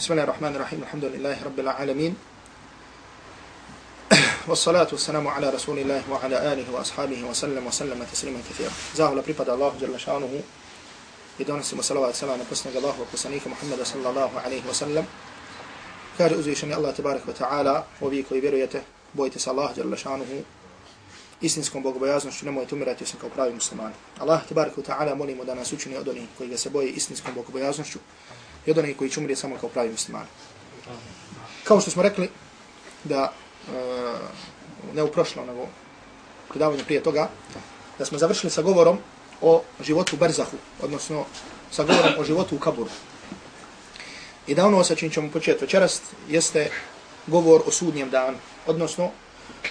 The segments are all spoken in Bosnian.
Bismillahirrahmanirrahim. بسم الله الرحمن الرحيم الحمد لله رب العالمين والصلاة والسلام على رسول الله وعلى آله وأصحابه وسلم وسلم تسليما كثيرا زاهو لبريباد الله جل شانه يدون السلام والسلام والسلام نفسنا الله وقسنيك محمد صلى الله عليه Allah كار wa ta'ala, تبارك وتعالى وبيك وبرويته بويتس الله jalla شانه istinskom bogobojaznošću nemojte umirati osim kao pravi muslimani. Allah, tabarik wa ta'ala, molimo da nas učini od onih koji ga se boje istinskom bogobojaznošću, i od onih koji će umrije samo kao pravi muslimani. Kao što smo rekli, da e, ne u prošlom, nego predavanju prije toga, da smo završili sa govorom o životu Berzahu, odnosno sa govorom o životu u Kaburu. I da ono sa čim ćemo početi večeras jeste govor o sudnjem danu, odnosno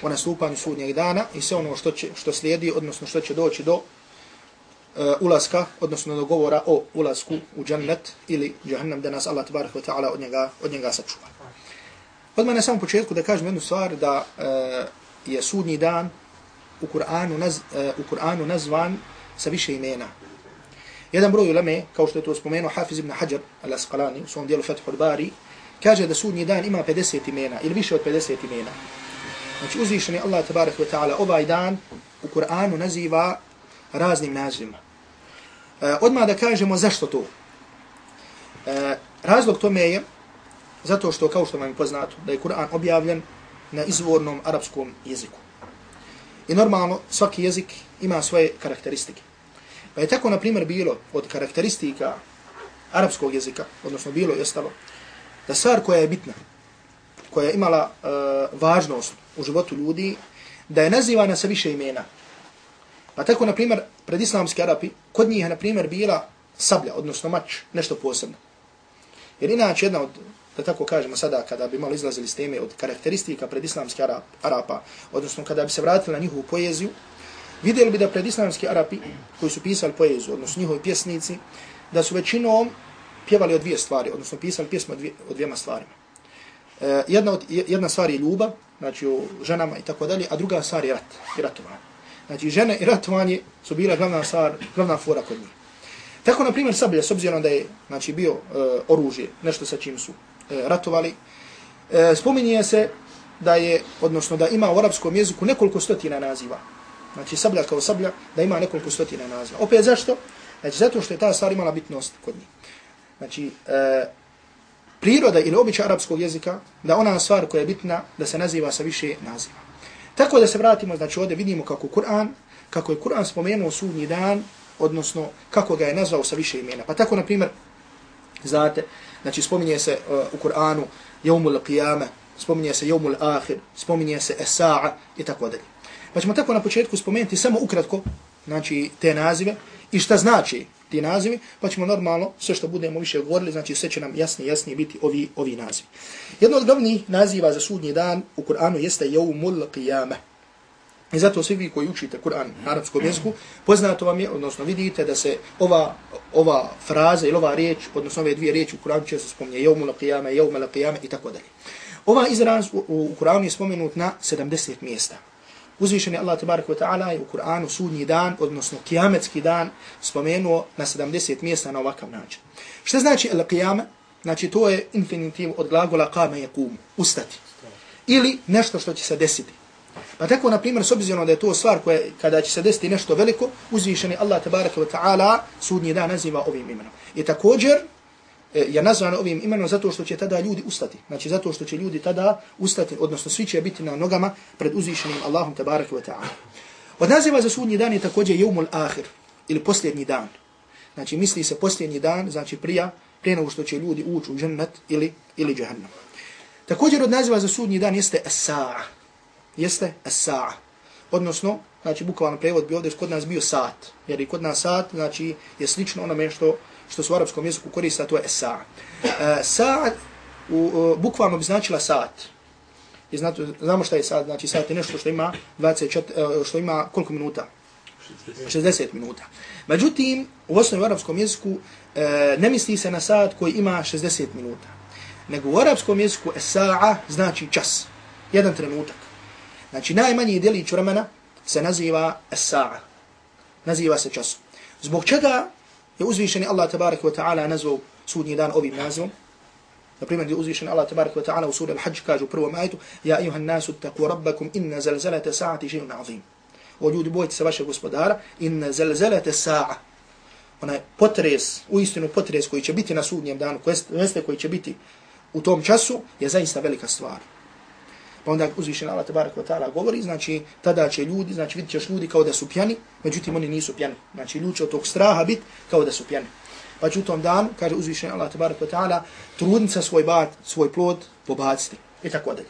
o nastupanju sudnjeg dana i sve ono što, će, što slijedi, odnosno što će doći do Eh, ulaska, odnosno do govora o ulasku u džennet ili džahnem, da nas Allah tabarak wa ta'ala od njega, od njega sačuva. Odmah na samom početku da kažem jednu stvar, da uh, je sudnji dan u Kur'anu, naz, uh, u Kur'anu nazvan sa više imena. Jedan broj uleme, kao što je to spomenuo Hafiz ibn Hajar al-Asqalani u svom dijelu Fethul Bari, kaže da sudnji dan ima 50 imena ili više od 50 imena. Znači uzvišeni Allah tabarak wa ta'ala ovaj dan u Kur'anu naziva raznim nazivima. Eh, odmah da kažemo zašto to. E, razlog tome je zato što kao što vam je poznato da je Kur'an objavljen na izvornom arapskom jeziku. I normalno svaki jezik ima svoje karakteristike. Pa je tako na primjer bilo od karakteristika arapskog jezika, odnosno bilo i ostalo, da stvar koja je bitna, koja je imala uh, važnost u životu ljudi, da je nazivana sa više imena. Pa tako, na primjer, pred islamski Arapi, kod njih je, na primjer, bila sablja, odnosno mač, nešto posebno. Jer inače jedna od, da tako kažemo sada, kada bi malo izlazili s teme od karakteristika pred islamski Arap, Arapa, odnosno kada bi se vratili na njihovu poeziju, vidjeli bi da pred islamski Arapi, koji su pisali poeziju, odnosno njihovi pjesnici, da su većinom pjevali o dvije stvari, odnosno pisali pjesme o, dvije, o dvijema stvarima. E, jedna, od, jedna stvar je ljubav, znači o ženama i tako dalje, a druga stvar je rat i ratovanje. Znači žene i ratovanje su bila glavna stvar, glavna fora kod njih. Tako, na primjer, sablja, s obzirom da je znači, bio e, oružje, nešto sa čim su e, ratovali, e, spominje se da je, odnosno da ima u arapskom jeziku nekoliko stotina naziva. Znači sablja kao sablja, da ima nekoliko stotina naziva. Opet zašto? Znači zato što je ta stvar imala bitnost kod njih. Znači, e, priroda ili običaj arapskog jezika, da ona stvar koja je bitna, da se naziva sa više naziva. Tako da se vratimo, znači ovdje vidimo kako Kur'an, kako je Kur'an spomenuo sudnji dan, odnosno kako ga je nazvao sa više imena. Pa tako, na primjer, znate, znači spominje se uh, u Kur'anu Jomul Qiyama, spominje se Jomul Ahir, spominje se Esa'a i tako dalje. Pa ćemo tako na početku spomenuti samo ukratko, znači te nazive i šta znači ti nazivi, pa ćemo normalno sve što budemo više govorili, znači sve će nam jasni, jasni biti ovi ovi nazivi. Jedno od glavnih naziva za sudnji dan u Kur'anu jeste Yawmul Qiyamah. I zato svi vi koji učite Kur'an na arapskom jeziku, poznato vam je, odnosno vidite da se ova, ova fraza ili ova riječ, odnosno ove dvije riječi u Kur'anu često spominje Yawmul Qiyamah, Yawmul Qiyamah i tako dalje. Ova izraz u, u Kur'anu je spomenut na 70 mjesta. Uzvišeni Allah tabaraka wa ta'ala je u Kur'anu sudnji dan, odnosno kijametski dan, spomenuo na 70 mjesta na ovakav način. Šta znači al-qiyama? Znači to je infinitiv od glagola qama je kum, ustati. Ili nešto što će se desiti. Pa tako, na primjer, s obzirom da je to stvar koja, kada će se desiti nešto veliko, uzvišeni Allah tabaraka wa ta'ala sudnji dan naziva ovim imenom. I također, E, je nazvan ovim imenom zato što će tada ljudi ustati. Znači zato što će ljudi tada ustati, odnosno svi će biti na nogama pred uzvišenim Allahom tabaraka wa ta'ala. Od naziva za sudnji dan je također jumul ahir, ili posljednji dan. Znači misli se posljednji dan, znači prija, prije nego što će ljudi ući u džennet ili, ili džahannam. Također od naziva za sudnji dan jeste as-sa'a. Jeste as-sa'a. Odnosno, znači bukvalno prevod bi ovdje kod nas bio sat. Jer i kod nas sat, znači je slično onome što što su u arapskom jeziku korista, to je sa. Uh, sa u, uh, bukvalno bi značila sat. I znate, znamo šta je sat, znači sat je nešto što ima 24, uh, što ima koliko minuta? 60 minuta. Međutim, u osnovi u arapskom jeziku uh, ne misli se na sat koji ima 60 minuta. Nego u arapskom jeziku sa'a znači čas. Jedan trenutak. Znači najmanji delić vremena se naziva sa'a. Naziva se čas. Zbog čega je uzvišeni Allah tabarak wa ta'ala nazvao sudnji dan ovim nazvom. Na primjer, gdje uzvišeni Allah tabarak wa ta'ala u suri Al-Hajj kaže u prvom ajetu Ja ijuhan nasu taku rabbakum inna zelzelete sa'ati živna azim. O ljudi, bojite se vašeg gospodara, inna zelzelete sa'a. Onaj potres, uistinu potres koji će biti na sudnjem danu, jeste koji će biti u tom času, je zaista velika stvar. Pa onda uzvišen Allah tabarak wa ta'ala govori, znači tada će ljudi, znači vidit ćeš ljudi kao da su pjani, međutim oni nisu pjani. Znači ljudi će od tog straha bit kao da su pjani. Pa će u tom danu, kaže uzvišen Allah tabarak wa ta'ala, trudnica svoj bat, svoj plod pobaciti. I tako dalje.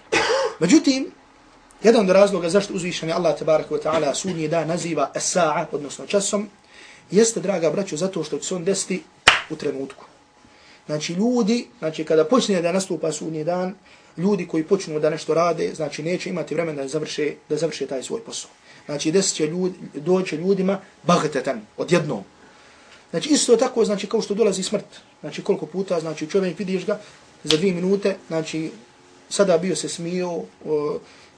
Međutim, jedan od razloga zašto uzvišen Allah tabarak wa ta'ala sudnji dan naziva esa'a, odnosno časom, jeste, draga braćo, zato što će se on desiti u trenutku. Znači ljudi, znači kada počne da nastupa sudnji dan, ljudi koji počnu da nešto rade, znači neće imati vremena da završe, da završe taj svoj posao. Znači desit će ljudi, doće ljudima bagtetan, odjednom. Znači isto tako, znači kao što dolazi smrt. Znači koliko puta, znači čovjek vidiš ga za dvije minute, znači sada bio se smio, uh,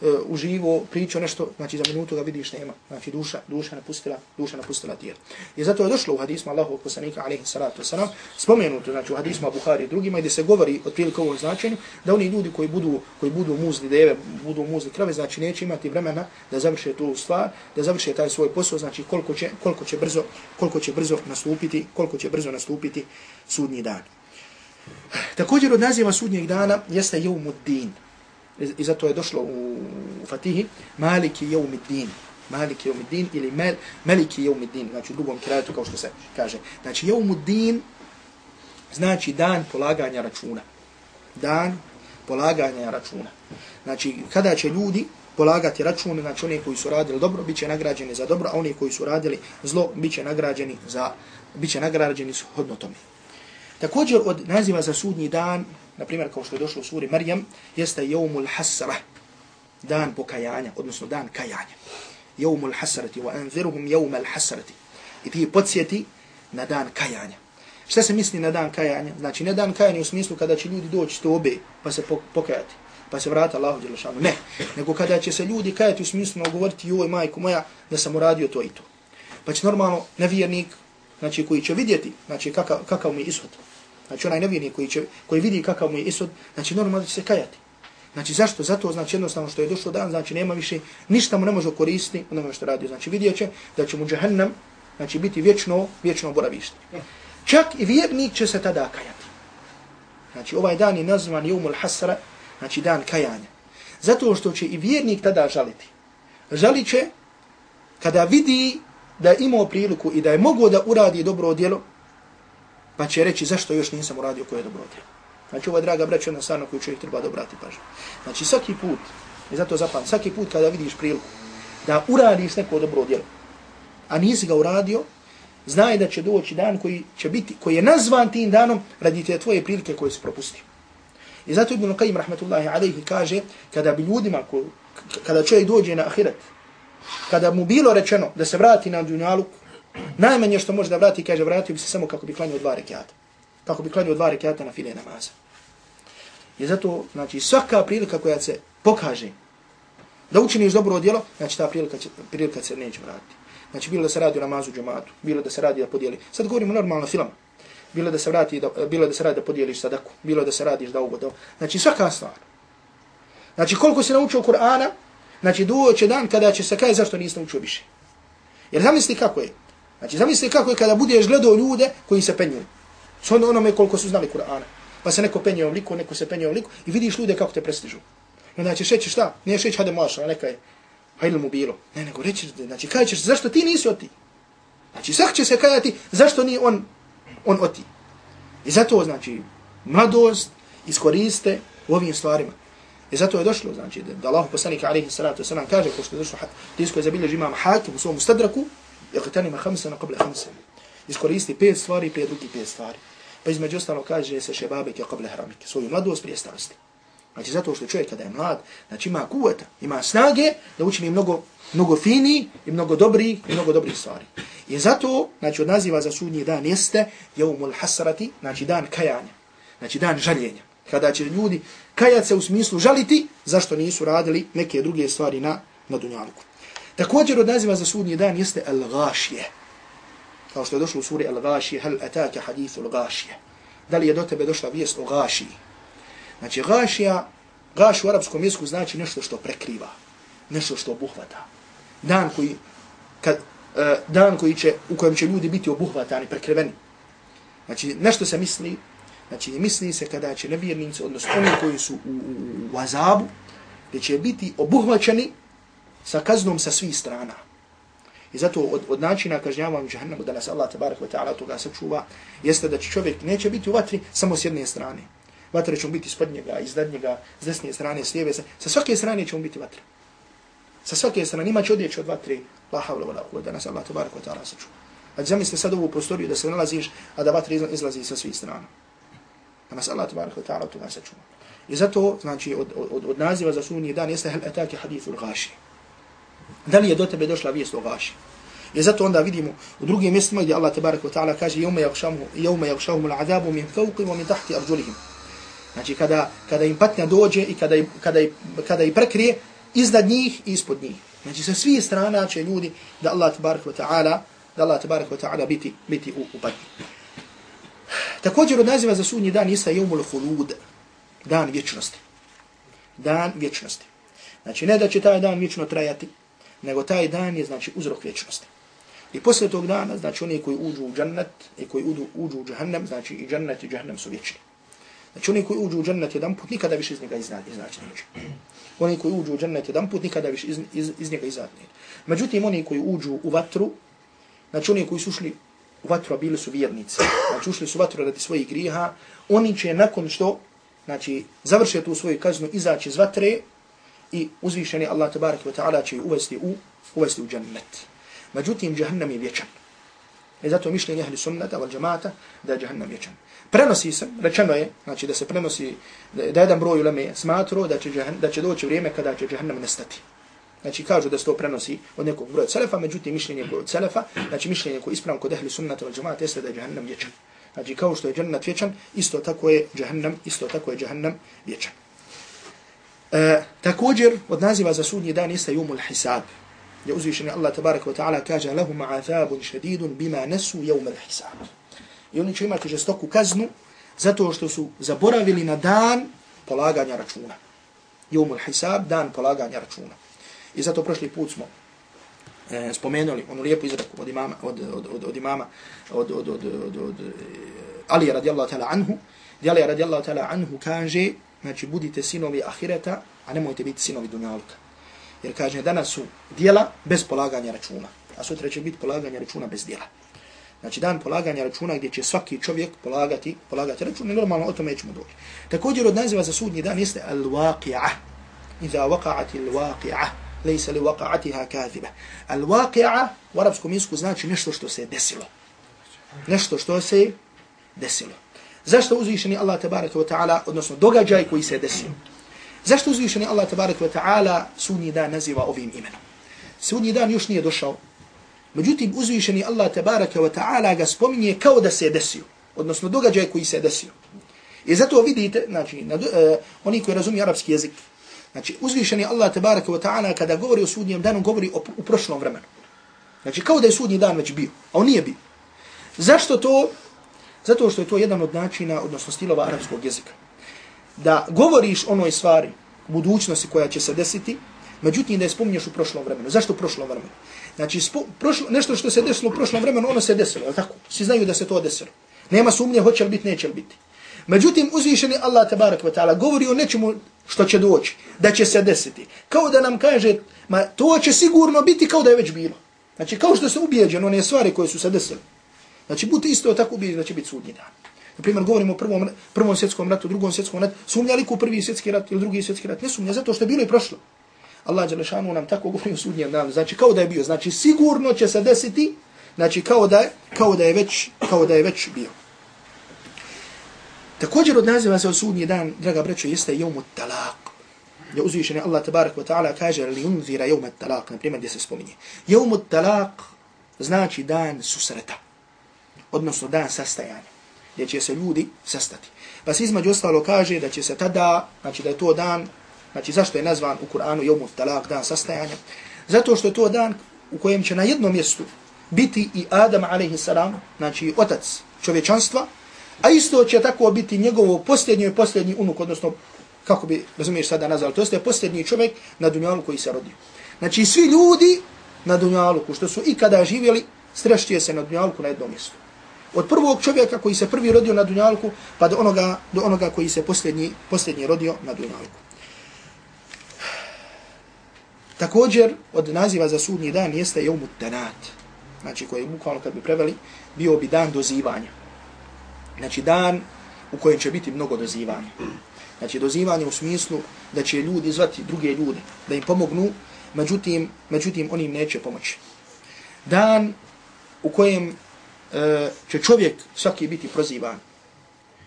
uh, uživo, pričao nešto, znači za minutu ga vidiš nema. Znači duša, duša napustila, duša napustila tijelo. I zato je došlo u hadismu Allahu poslanika alejhi salatu vesselam spomenuto znači u hadismu Buhari i drugima gdje se govori otprilike ovom značenju da oni ljudi koji budu koji budu muzli deve, budu muzli krave, znači neće imati vremena da završe tu stvar, da završe taj svoj posao, znači koliko će koliko će brzo koliko će brzo nastupiti, koliko će brzo nastupiti sudnji dan. Također od naziva sudnjeg dana jeste Jevmuddin. I zato je došlo u Fatihi Maliki Jevmuddin. Maliki Jevmuddin ili Mel, Meliki Jevmuddin. Znači u drugom kraju kao što se kaže. Znači Jevmuddin znači dan polaganja računa. Dan polaganja računa. Znači kada će ljudi polagati račune, znači oni koji su radili dobro, bit će nagrađeni za dobro, a oni koji su radili zlo, bit će nagrađeni za, bit će nagrađeni shodno tome. Također od naziva za sudnji dan, na primjer kao što je došlo u suri Marijam, jeste Jomul Hasra, dan pokajanja, odnosno dan kajanja. Jomul Hasrati, wa anziruhum Jomul Hasrati. I ti podsjeti na dan kajanja. Šta se misli na dan kajanja? Znači, ne dan kajanja u smislu kada će ljudi doći s tobe, pa se pokajati, pa se vrata Allahu Đelešanu. Ne, nego kada će se ljudi kajati u smislu govoriti, joj majku moja, da sam uradio to i to. Pa će normalno nevjernik, znači koji će vidjeti, znači kakav, kakav mi ishod, Znači onaj nevjernik koji, će, koji vidi kakav mu je isod, znači normalno će se kajati. Znači zašto? Zato znači jednostavno što je došlo dan, znači nema više, ništa mu ne može koristiti onome što radi. Znači vidjet će da će mu džahannam znači, biti vječno, vječno boravište. Čak i vjernik će se tada kajati. Znači ovaj dan je nazvan Jumul Hasra, znači dan kajanja. Zato što će i vjernik tada žaliti. Žalit će kada vidi da je imao priliku i da je mogao da uradi dobro djelo, pa će reći zašto još nisam uradio koje dobrote. Znači ovo je draga braća jedna stvarno koju čovjek treba da obrati pažnju. Znači svaki put, i zato zapam, svaki put kada vidiš priliku da uradiš neko dobro djelo, a nisi ga uradio, znaj da će doći dan koji će biti, koji je nazvan tim danom radi te tvoje prilike koje si propustio. I zato Ibn Qayyim rahmetullahi alaihi kaže, kada bi ljudima, ko, kada čovjek dođe na ahiret, kada mu bilo rečeno da se vrati na dunjaluk, Najmanje što može da vrati, kaže, vratio bi se samo kako bi klanio dva rekiata. Kako bi klanio dva rekiata na file namaza. I zato, znači, svaka prilika koja se pokaže da učiniš dobro djelo, znači ta prilika, će, prilika se neće vratiti. Znači, bilo da se radi o namazu džematu, bilo da se radi da podijeli. Sad govorimo normalno film. Bilo da se vrati, da, bilo da se radi da podijeliš sadaku, bilo da se radiš da ovo, da Znači, svaka stvar. Znači, koliko se naučio Kur'ana, znači, doće dan kada će se kaj zašto nisi naučio više. Jer zamisli kako je. Znači, zamisli kako je kada budeš gledao ljude koji se penju. S onome koliko su znali Kur'ana. Pa se neko penje u neko se penje u i vidiš ljude kako te prestižu. I onda ćeš reći šta? Nije šeći hajde maša, neka je. Hajde mu bilo. Ne, nego reći, znači, kaj ćeš, zašto ti nisi oti? Znači, svak će se kajati, zašto ni on, on oti? I zato, znači, mladost iskoriste u ovim stvarima. I zato je došlo, znači, da Allah poslanika alaihi salatu wasalam kaže, ko što je došlo, tisko je zabilježi imam hakim u svom stadraku, Iqtanima hamsana qabla khamsin. Iskoristi pet stvari prije drugi pet stvari. Pa između ostalo kaže se šebabike qabla haramike. Svoju mladost prije starosti. Znači zato što čovjek kada je mlad, znači ima kuvata, ima snage da učini mnogo, mnogo fini i mnogo dobri i mnogo dobri stvari. I zato, znači od naziva za sudnji dan jeste jeumul hasrati, znači dan kajanja, znači dan žaljenja. Kada će ljudi kajat se u smislu žaliti zašto nisu radili neke druge stvari na, na dunjalku. Također od naziva za sudnji dan jeste Al-Gashije. Kao što je došlo u suri Al-Gashije, hal ataka hadithu Al-Gashije. Da li je do tebe došla vijest o Gashiji? Znači, gašija, gaš u arapskom jeziku znači nešto što prekriva, nešto što obuhvata. Dan koji, kad, uh, dan koji će, u kojem će ljudi biti obuhvatani, prekriveni. Znači, nešto se misli, znači, misli se kada će nevjernici, odnosno oni koji su u, u, u azabu, gdje će biti obuhvaćeni sa kaznom sa svih strana. I zato od, od načina kažnjavanja džahnama da nas Allah tabarak wa ta'ala toga sačuva, jeste da čovjek neće biti u vatri samo s jedne strane. Vatra će biti ispod njega, iznad njega, s desne strane, s lijeve strane. Sa svake strane će biti vatra. Sa svake strane ima će odjeći od vatre. La havla wa la huva da nas Allah tabarak wa ta'ala sačuva. A zamislite sad ovu prostoriju da se nalaziš, a da vatra izlazi sa svih strana. Da nas Allah tabarak wa ta'ala toga sačuva. I zato, znači, od, od, od naziva za sunni dan jeste hel etaki hadithul gaši. Da li je do tebe došla vijest o gaši? I zato onda vidimo u drugim mjestima gdje Allah tabaraka wa ta'ala kaže jevme jakšahumu l'adabu min fauqim wa min tahti arđulihim. Znači kada, kada im patnja dođe i kada, kada, kada i prekrije iznad njih i ispod njih. Znači sa svih strana će ljudi da Allah tabaraka wa ta'ala da Allah tabaraka wa ta'ala biti, biti u, u patnji. Također od naziva za sudnji dan jeste jevmul hulud, dan vječnosti. Dan vječnosti. Znači ne da će taj dan vječno trajati, nego taj dan je znači uzrok vječnosti. I posle tog dana, znači oni koji uđu u džennet i koji uđu, uđu u džahnem, znači i džennet i džahnem su vječni. Znači oni koji uđu u džennet jedan put, nikada više iz njega iznad, iznaći neće. Oni koji uđu u džennet jedan put, nikada više iz, iz, iz njega iznad neće. Međutim, oni koji uđu u vatru, znači oni koji su ušli u vatru, a bili su vjernici, znači ušli su u vatru radi svojih griha, oni će nakon što, znači, završe tu svoju kaznu, izaći iz vatre i uzvišeni Allah tabaraka wa ta'ala će uvesti u, uvesti u džennet. Međutim, džahannam je vječan. I zato mišljenje ahli sunnata wal džamata da je džahannam vječan. Prenosi se, rečeno je, znači da se prenosi, da, jedan broj uleme smatro da će, džahn, da će doći vrijeme kada će džahannam nestati. Znači kažu da se to prenosi od nekog broja celefa, međutim mišljenje koje od celefa, znači mišljenje koje ispravno kod ahli sunnata wal džamata jeste da je džahannam vječan. Znači kao što je džennet vječan, isto tako je džahannam, isto tako je džahannam vječan. E, također od naziva za sudnji dan jeste jumul hisab gdje uzvišeni Allah tabaraka wa ta'ala kaže lahum azabun šedidun bima nesu jumul hisab. I oni će imati žestoku kaznu zato što su zaboravili na dan polaganja računa. Jumul hisab, dan polaganja računa. I zato prošli put smo e, spomenuli onu lijepu izreku od imama, od, od, od, od imama, od, od, od, od, od e, Ali radijallahu ta'ala anhu, gdje Ali radijallahu ta'ala anhu kaže, znači budite sinovi ahireta, a nemojte biti sinovi dunjalka. Jer kaže danas su dijela bez polaganja računa. A sutra će biti polaganje računa bez dijela. Znači dan polaganja računa gdje će svaki čovjek polagati, polagati račun. I normalno o tome ćemo doći. Također od naziva za sudnji dan jeste al-waqi'a. Iza waqa'ati al-waqi'a. Lejsa li waqa'atiha kathiba. Al-waqi'a u arabskom jesku znači nešto što se desilo. Nešto što se desilo. Zašto uzvišeni Allah tabaraka wa ta'ala, odnosno događaj koji se desio? Zašto uzvišeni Allah tabaraka wa ta'ala sunji dan naziva ovim imenom? Sunji dan još nije došao. Međutim, uzvišeni Allah tabaraka wa ta'ala ga spominje kao da se desio. Odnosno, događaj koji se desio. I zato vidite, znači, na, uh, oni koji razumiju arapski jezik, znači, uzvišeni Allah tabaraka wa ta'ala kada govori o sudnjem danu, govori o, u prošlom vremenu. Znači, kao da je sudnji dan već bio, a on nije bio. Zašto to? Zato što je to jedan od načina, odnosno stilova arapskog jezika da govoriš onoj stvari budućnosti koja će se desiti, međutim da je spominješ u prošlom vremenu. Zašto u prošlom vremenu? Znači, spo, prošlo, nešto što se desilo u prošlom vremenu, ono se desilo, je tako? Svi znaju da se to desilo. Nema sumnje, hoće li biti, neće li biti. Međutim, uzvišeni Allah tabarak wa ta'ala govori o nečemu što će doći, da će se desiti. Kao da nam kaže, ma to će sigurno biti kao da je već bilo. Znači, kao što se ubijeđen one stvari koje su se desile. Znači, budite isto tako ubijeni da će biti sudnji dan. Na primjer, govorimo o prvom, prvom svjetskom ratu, drugom svjetskom ratu. Sumnja li ku prvi svjetski rat ili drugi svjetski rat? Ne sumnja, zato što je bilo i prošlo. Allah Đelešanu nam tako govori o sudnjem danu. Znači, kao da je bio. Znači, sigurno će se desiti. Znači, kao da je, kao da je, već, kao da je već bio. Također od naziva za sudnji dan, draga brećo, jeste jomu talak. Je uzvišen je Allah tabarak wa ta'ala kaže li unzira jomu talak, na primjer gdje se spominje. Jomu talak znači dan susreta. Odnosno dan sastajanja gdje će se ljudi sastati. Pa se između ostalo kaže da će se tada, znači da je to dan, znači zašto je nazvan u Kur'anu Jomut Talak, dan sastajanja? Zato što je to dan u kojem će na jednom mjestu biti i Adam a.s. znači otac čovječanstva, A isto će tako biti njegovo posljednji i posljednji unuk, odnosno, kako bi, razumiješ sada nazvali, to je posljednji čovjek na dunjalu koji se rodio. Znači, svi ljudi na dunjalu, što su ikada živjeli, strešćuje se na dunjalu na jednom mjestu. Od prvog čovjeka koji se prvi rodio na dunjalku, pa do onoga, do onoga koji se posljednji, posljednji rodio na dunjalku. Također, od naziva za sudnji dan jeste Jomut Danat. Znači, koji je bukvalno kad bi preveli, bio bi dan dozivanja. Znači, dan u kojem će biti mnogo dozivanja. Znači, dozivanje u smislu da će ljudi zvati druge ljude, da im pomognu, međutim, međutim, oni im neće pomoći. Dan u kojem E, će čovjek svaki biti prozivan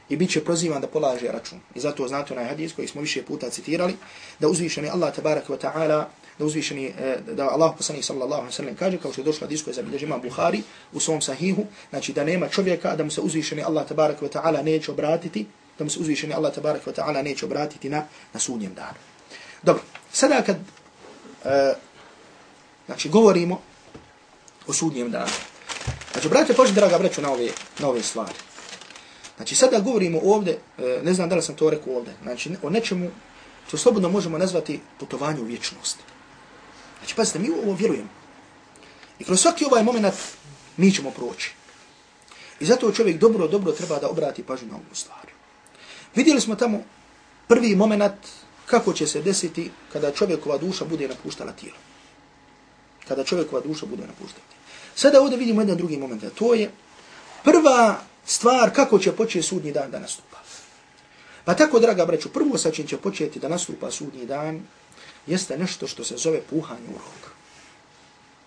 i bit će prozivan da polaže račun. I zato znate onaj hadis koji smo više puta citirali, da uzvišeni Allah tabarak wa ta'ala da uzvišeni, e, da Allah poslani sallallahu alaihi sallam kaže, kao što je došlo disko je zabilježi imam Bukhari u svom sahihu, znači da nema čovjeka da mu se uzvišeni Allah tabarak wa ta'ala neće obratiti, da mu se uzvišeni Allah tabarak wa ta'ala neće obratiti na, na sudnjem danu. Dobro, sada kad uh, znači govorimo o sudnjem danu. Znači, brate, pođe, draga braću, na ove, na ove stvari. Znači, sada govorimo ovdje, e, ne znam da li sam to rekao ovdje, znači, o nečemu što slobodno možemo nazvati putovanje u vječnost. Znači, pazite, mi u ovo vjerujemo. I kroz svaki ovaj moment mi ćemo proći. I zato čovjek dobro, dobro treba da obrati pažnju na ovu stvar. Vidjeli smo tamo prvi moment kako će se desiti kada čovjekova duša bude napuštala tijelo. Kada čovjekova duša bude napuštala tijelo. Sada ovdje vidimo jedan drugi moment. To je prva stvar kako će početi sudnji dan da nastupa. Pa tako, draga braću, prvo sa čim će početi da nastupa sudnji dan jeste nešto što se zove puhanje u rok.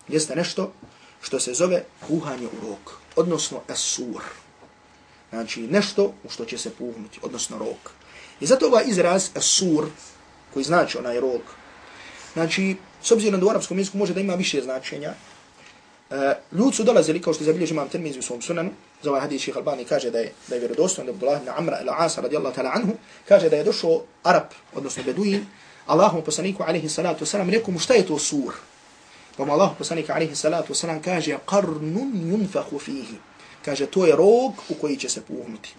Jeste nešto što se zove puhanje u rok. Odnosno esur. Znači nešto u što će se puhnuti. Odnosno rok. I zato ovaj izraz esur, koji znači onaj rok, znači, s obzirom da u arapskom jeziku može da ima više značenja, E, ljudi su dolazili, kao što zabilježi imam Tirmizi u svom sunanu, za ovaj hadis šeha Albani kaže da je, da je vjerodostojno da Abdullah ibn Amra ila Asa radijallahu ta'ala anhu, kaže da je došao Arab, odnosno Beduin, Allahom poslaniku alaihi salatu wasalam, rekao mu šta je to sur? Pa mu Allahom poslaniku alaihi salatu wasalam kaže karnun yunfahu fihi. Kaže to je rog u koji će se puhnuti.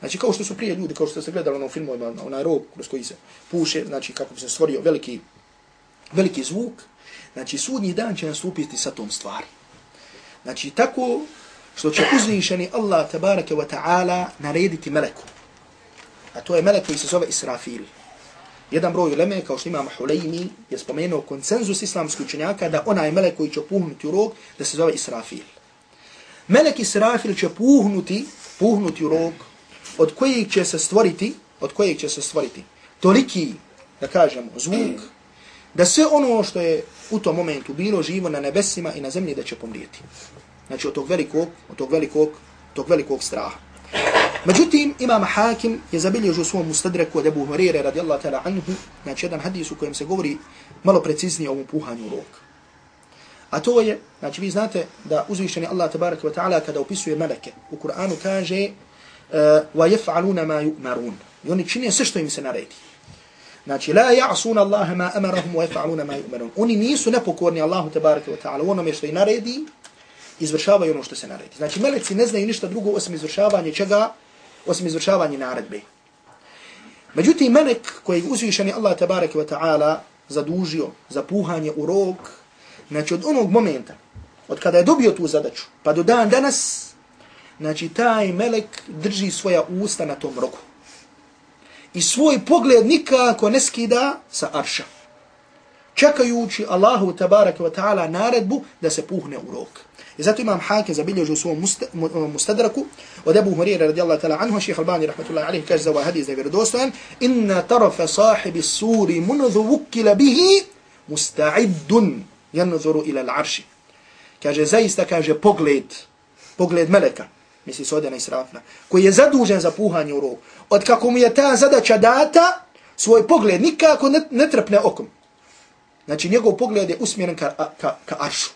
Znači kao što su prije ljudi, kao što se gledalo ono na filmu, filmovima, onaj rog kroz koji se puše, znači kako bi se stvorio veliki, veliki zvuk, znači sudnji dan će nastupiti sa tom stvari. Znači tako što će uzvišeni Allah tabaraka wa ta'ala narediti meleku. A to je melek koji se zove Israfil. Jedan broj uleme, kao što imam Huleymi, je spomenuo konsenzus islamskih učenjaka da onaj melek koji će puhnuti u rog, da se zove Israfil. Melek Israfil će puhnuti, puhnuti u rog, od kojeg će se stvoriti, od kojeg će se stvoriti, toliki, da kažemo, zvuk, da sve ono što je u tom momentu bilo živo na nebesima i na zemlji da će pomrijeti. Znači od tog velikog, od tog velikog, tog velikog straha. Međutim, imam Hakim je zabilježio svom mustadreku od Ebu Hurire radijallahu ta'ala anhu, znači jedan hadis u kojem se govori malo preciznije o ovom puhanju rok. A to je, znači vi znate da uzvišeni Allah tabaraka wa ta'ala kada opisuje meleke, u Kur'anu kaže wa yaf'aluna ma yu'marun. I oni čine sve što im se naredi. Znači, la ja'sun Allah ma amarahum wa yaf'aluna ma yu'marun. Oni nisu nepokorni Allahu tabaraka wa ta'ala. Ono što i naredi, izvršavaju ono što se naredi. Znači, meleci ne znaju ništa drugo osim izvršavanje čega? Osim izvršavanje naredbe. Međutim, melek koji uzvišeni Allah tabaraka wa ta'ala zadužio za puhanje u rog, znači od onog momenta, od kada je dobio tu zadaću, pa do dan danas, znači taj melek drži svoja usta na tom rogu i svoj pogled nikako ne skida sa arša. Čekajući Allahu tabaraka wa ta'ala naredbu da se puhne u rok. I zato imam hake zabilježu u svom mustadraku od Ebu Hurira radijallahu ta'ala anhu, ših Albani rahmatullahi alihi kaže za ovaj hadis da je vjerodostojan, inna tarafa sahibi suri munzu vukila bihi musta'iddun janudhuru ila l'arši. Kaže, zaista kaže pogled, pogled meleka, misli se na Israfna, koji je zadužen za puhanje u rog. Od kako mu je ta zadaća data, svoj pogled nikako ne, ne trpne okom. Znači njegov pogled je usmjeren ka, ka, ka aršu.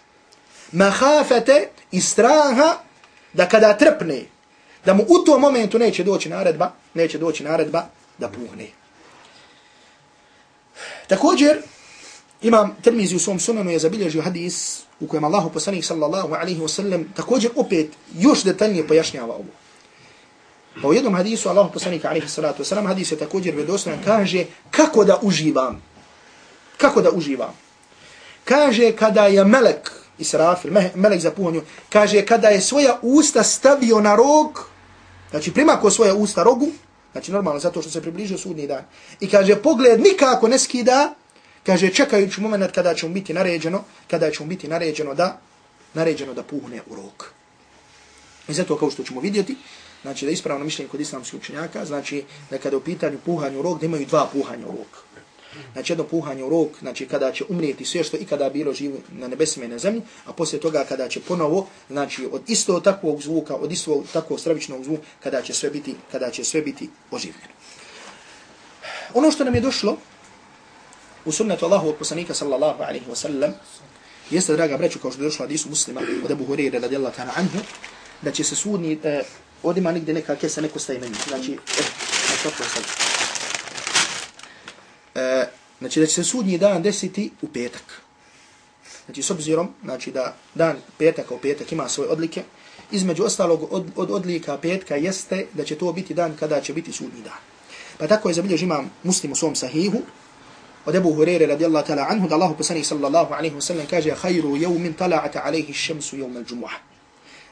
Mahafete i straha da kada trpne, da mu u tom momentu neće doći naredba, neće doći naredba da puhne. Također, imam Tirmizi u svom sunanu je zabilježio hadis u kojem Allahu poslanik sallallahu alaihi wa sallam također opet još detaljnije pojašnjava ovo. Pa u jednom hadisu Allahu poslanik alaihi salatu wasalam hadis je također vjedostojan kaže kako da uživam. Kako da uživam. Kaže kada je melek Israfil, melek za puhanju, kaže kada je svoja usta stavio na rog, znači primako svoja usta rogu, znači normalno zato što se približio sudni dan, i kaže pogled nikako ne skida, kaže čekajući moment kada će mu biti naređeno, kada će mu biti naređeno da, naređeno da puhne u rok. I zato kao što ćemo vidjeti, znači da ispravno mišljenje kod islamskih učenjaka, znači da kada u pitanju puhanje u rok, da imaju dva puhanja u rok. Znači jedno puhanje u rok, znači kada će umrijeti sve što ikada bilo živo na nebesima i na zemlji, a poslije toga kada će ponovo, znači od isto takvog zvuka, od isto takvog stravičnog zvuka, kada će sve biti, kada će sve biti oživljeno. Ono što nam je došlo u sunnetu Allahu poslanika sallallahu alaihi wa sallam, jeste, draga breću, kao što je došlo hadisu muslima, od Abu Hurire radijallahu ta'ala anhu, da će se sudni, eh, ovdje ima nigdje neka kesa, neko staje meni, znači, eh, znači, znači, e, znači da će se sudnji dan desiti u petak. Znači s obzirom, znači da dan petak u petak ima svoje odlike, između ostalog od, od odlika petka jeste da će to biti dan kada će biti sudnji dan. Pa tako je zabilježi imam muslim u svom sahihu, od Ebu Hurere radijallahu ta'ala anhu, da Allahu posanih sallallahu alaihi wa sallam kaže, hajru jevmin tala'ata alaihi šemsu jevmel džumuah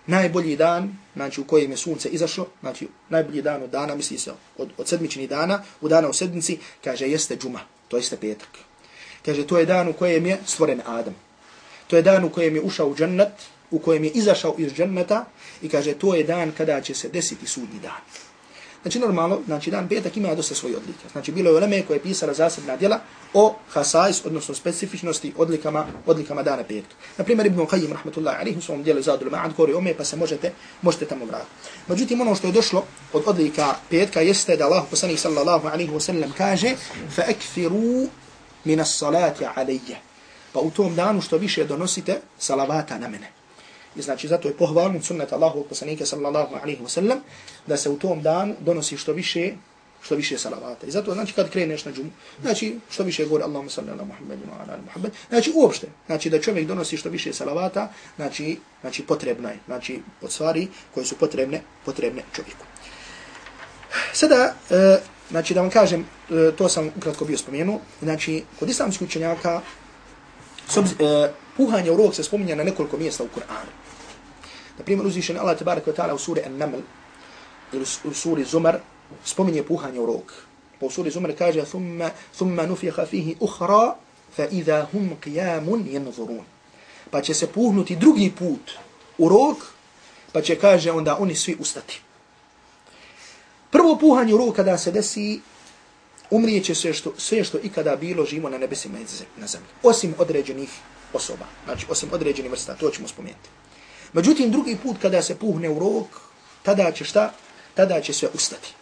najbolji dan, znači u kojem je sunce izašlo, znači najbolji dan od dana, misli se od, od sedmičnih dana, u dana u sedmici, kaže jeste džuma, to jeste petak. Kaže to je dan u kojem je stvoren Adam. To je dan u kojem je ušao u džennet, u kojem je izašao iz dženneta i kaže to je dan kada će se desiti sudnji dan. Znači normalno, znači dan petak ima dosta svoje odlike. Znači bilo je uleme koje je pisala zasebna djela o hasais, odnosno specifičnosti odlikama, odlikama dana petka. Naprimjer Ibn Qayyim, rahmatullahi alihi, u svom djelu Zadul Ma'ad, govori ome, pa se možete, možete tamo vratiti. Međutim, ono što je došlo od odlika petka jeste da Allah poslanih sallallahu alihi wasallam kaže fa مِنَ minas salati. Pa u tom danu što više donosite salavata na mene. I znači zato je pohvalno sunnet Allahu poslanika sallallahu alejhi ve sellem da se u tom dan donosi što više što više salavata. I zato znači kad kreneš na džumu, znači što više govori Allahumma salli ala Muhammedin wa ala Muhammed, znači uopšte, znači da čovjek donosi što više salavata, znači znači potrebno je, znači od stvari koje su potrebne, potrebne čovjeku. Sada e, znači da vam kažem, e, to sam ukratko bio spomenuo, znači kod islamskih učenjaka e, puhanje u rok se spominja na nekoliko mjesta u Kur'anu. Na primjer, uzvišen Allah tabaraka wa ta'ala u suri An-Naml ili u suri Zumar spominje puhanje u rok. Pa u suri Zumar kaže thumma, thumma nufiha fihi ukhra fa idha hum qiyamun yanzurun. Pa će se puhnuti drugi put u rok, pa će kaže onda oni svi ustati. Prvo puhanje u rok kada se desi, umrijeće sve što, sve što ikada bilo živo na nebesima i na zemlji. Osim određenih osoba. Znači, osim određenih vrsta, to ćemo spomenuti. Međutim, drugi put kada se puhne u rok, tada će šta? Tada će sve ustati.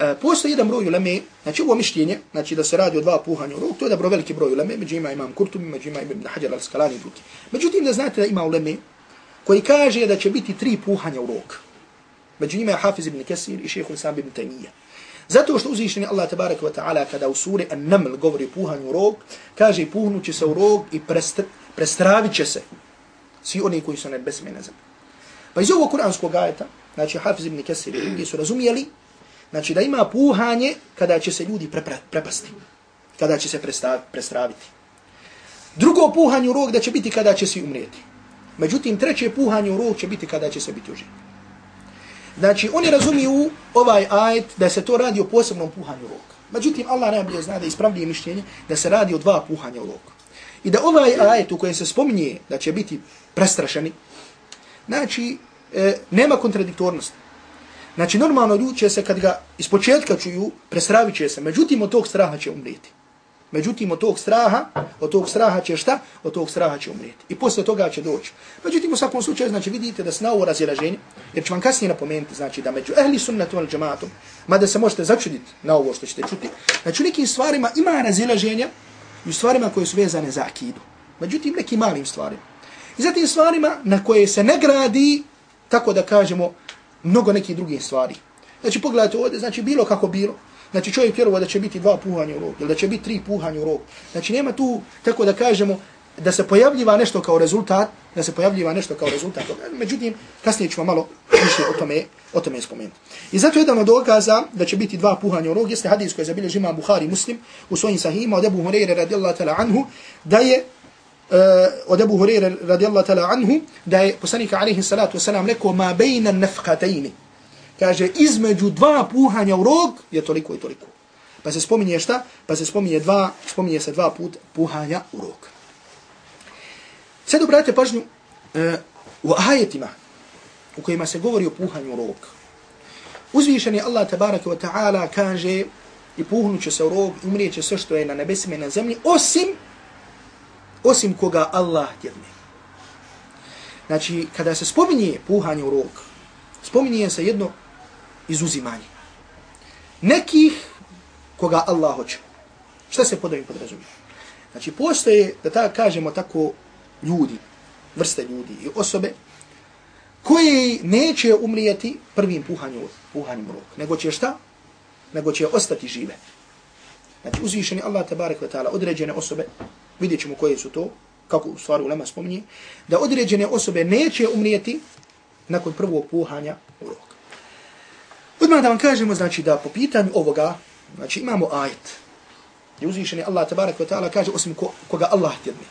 E, postoji jedan broj uleme, znači ovo mišljenje, znači da se radi o dva puhanja u rok, to je dobro veliki broj uleme, među ima imam Kurtumi, među ima imam Hajar al-Skalani i drugi. Međutim, da znate da ima uleme koji kaže da će biti tri puhanja u rok. Među njima je Hafiz ibn Kesir i šehhul Sam ibn Taymiyyah. Zato što uzvišeni Allah tabaraka wa ta'ala kada u suri An-Naml govori puhanju u rog, kaže puhnuće se u rog i prestravit će se svi oni koji su na nebesima i na zemlji. Pa iz ovog kuranskog ajeta, znači Hafiz ibn Kesir i drugi su razumijeli, znači da ima puhanje kada će se ljudi prepra, prepasti, kada će se prestraviti. Drugo puhanje u rog da će biti kada će svi umrijeti. Međutim, treće puhanje u rog će biti kada će se biti užiti. Znači, oni razumiju ovaj ajet da se to radi o posebnom puhanju u. Međutim, Allah najbolje zna da ispravljuje mišljenje da se radi o dva puhanja u rog. I da ovaj ajet u kojem se spominje da će biti prestrašeni, znači, e, nema kontradiktornosti. Znači, normalno ljudi će se, kad ga iz početka čuju, prestravit će se, međutim, od tog straha će umrijeti. Međutim, od tog straha, od tog straha će šta? Od tog straha će umrijeti. I posle toga će doći. Međutim, u svakom slučaju, znači, vidite da se na ovo razilaženje, jer ću vam kasnije napomenuti, znači, da među ehli sunnetu ili džematom, mada se možete začuditi na ovo što ćete čuti, znači, u nekim stvarima ima razilaženja, i u stvarima koje su vezane za akidu. Međutim, nekim malim stvarima. I zatim stvarima na koje se ne gradi, tako da kažemo, mnogo nekih drugih stvari. Znači, pogledajte ovdje, znači, bilo kako bilo. Znači, čovjek vjerovao da će biti dva puhanja u rok, ili da će biti tri puhanja u rok. Znači, nema tu, tako da kažemo, da se pojavljiva nešto kao rezultat, da se pojavljiva nešto kao rezultat. Međutim, kasnije ćemo malo više o tome, o tome spomenuti. I zato jedan od dokaza da će biti dva puhanja u rog, jeste hadis koji je zabilježi imam Buhari muslim u svojim sahima od Ebu Hureyre radijallahu ta'la anhu, da je uh, od Ebu Hurire radijallahu ta'la anhu, da je poslanika alaihi salatu wasalam rekao ma bejna nefkatajni. Kaže, između dva puhanja u rog je toliko i toliko. Pa se spominje šta? Pa se spominje dva, spominje se dva put puhanja u rog. Sad obratite pažnju uh, u ajetima u kojima se govori o puhanju u rog. Uzvišen je Allah tabaraka wa ta'ala kaže i puhnuće se u rog, umrijeće sve što je na nebesima i na zemlji, osim osim koga Allah tjedne. Znači, kada se spominje puhanje u rog, spominje se jedno izuzimanje. Nekih koga Allah hoće. Šta se pod ovim podrazumije? Znači, postoje, da tako kažemo tako, ljudi, vrste ljudi i osobe, koji neće umrijeti prvim puhanjem, puhanjem rok. Nego će šta? Nego će ostati žive. Znači, uzvišeni Allah, tabarik wa ta'ala, određene osobe, vidjet ćemo koje su to, kako u stvari ulema spominje, da određene osobe neće umrijeti nakon prvog puhanja u rok. Odmah da vam kažemo, znači, da po pitanju ovoga, znači, imamo ajet, gdje uzvišeni Allah, tabarak wa ta'ala, kaže, osim ko, koga Allah tjedne.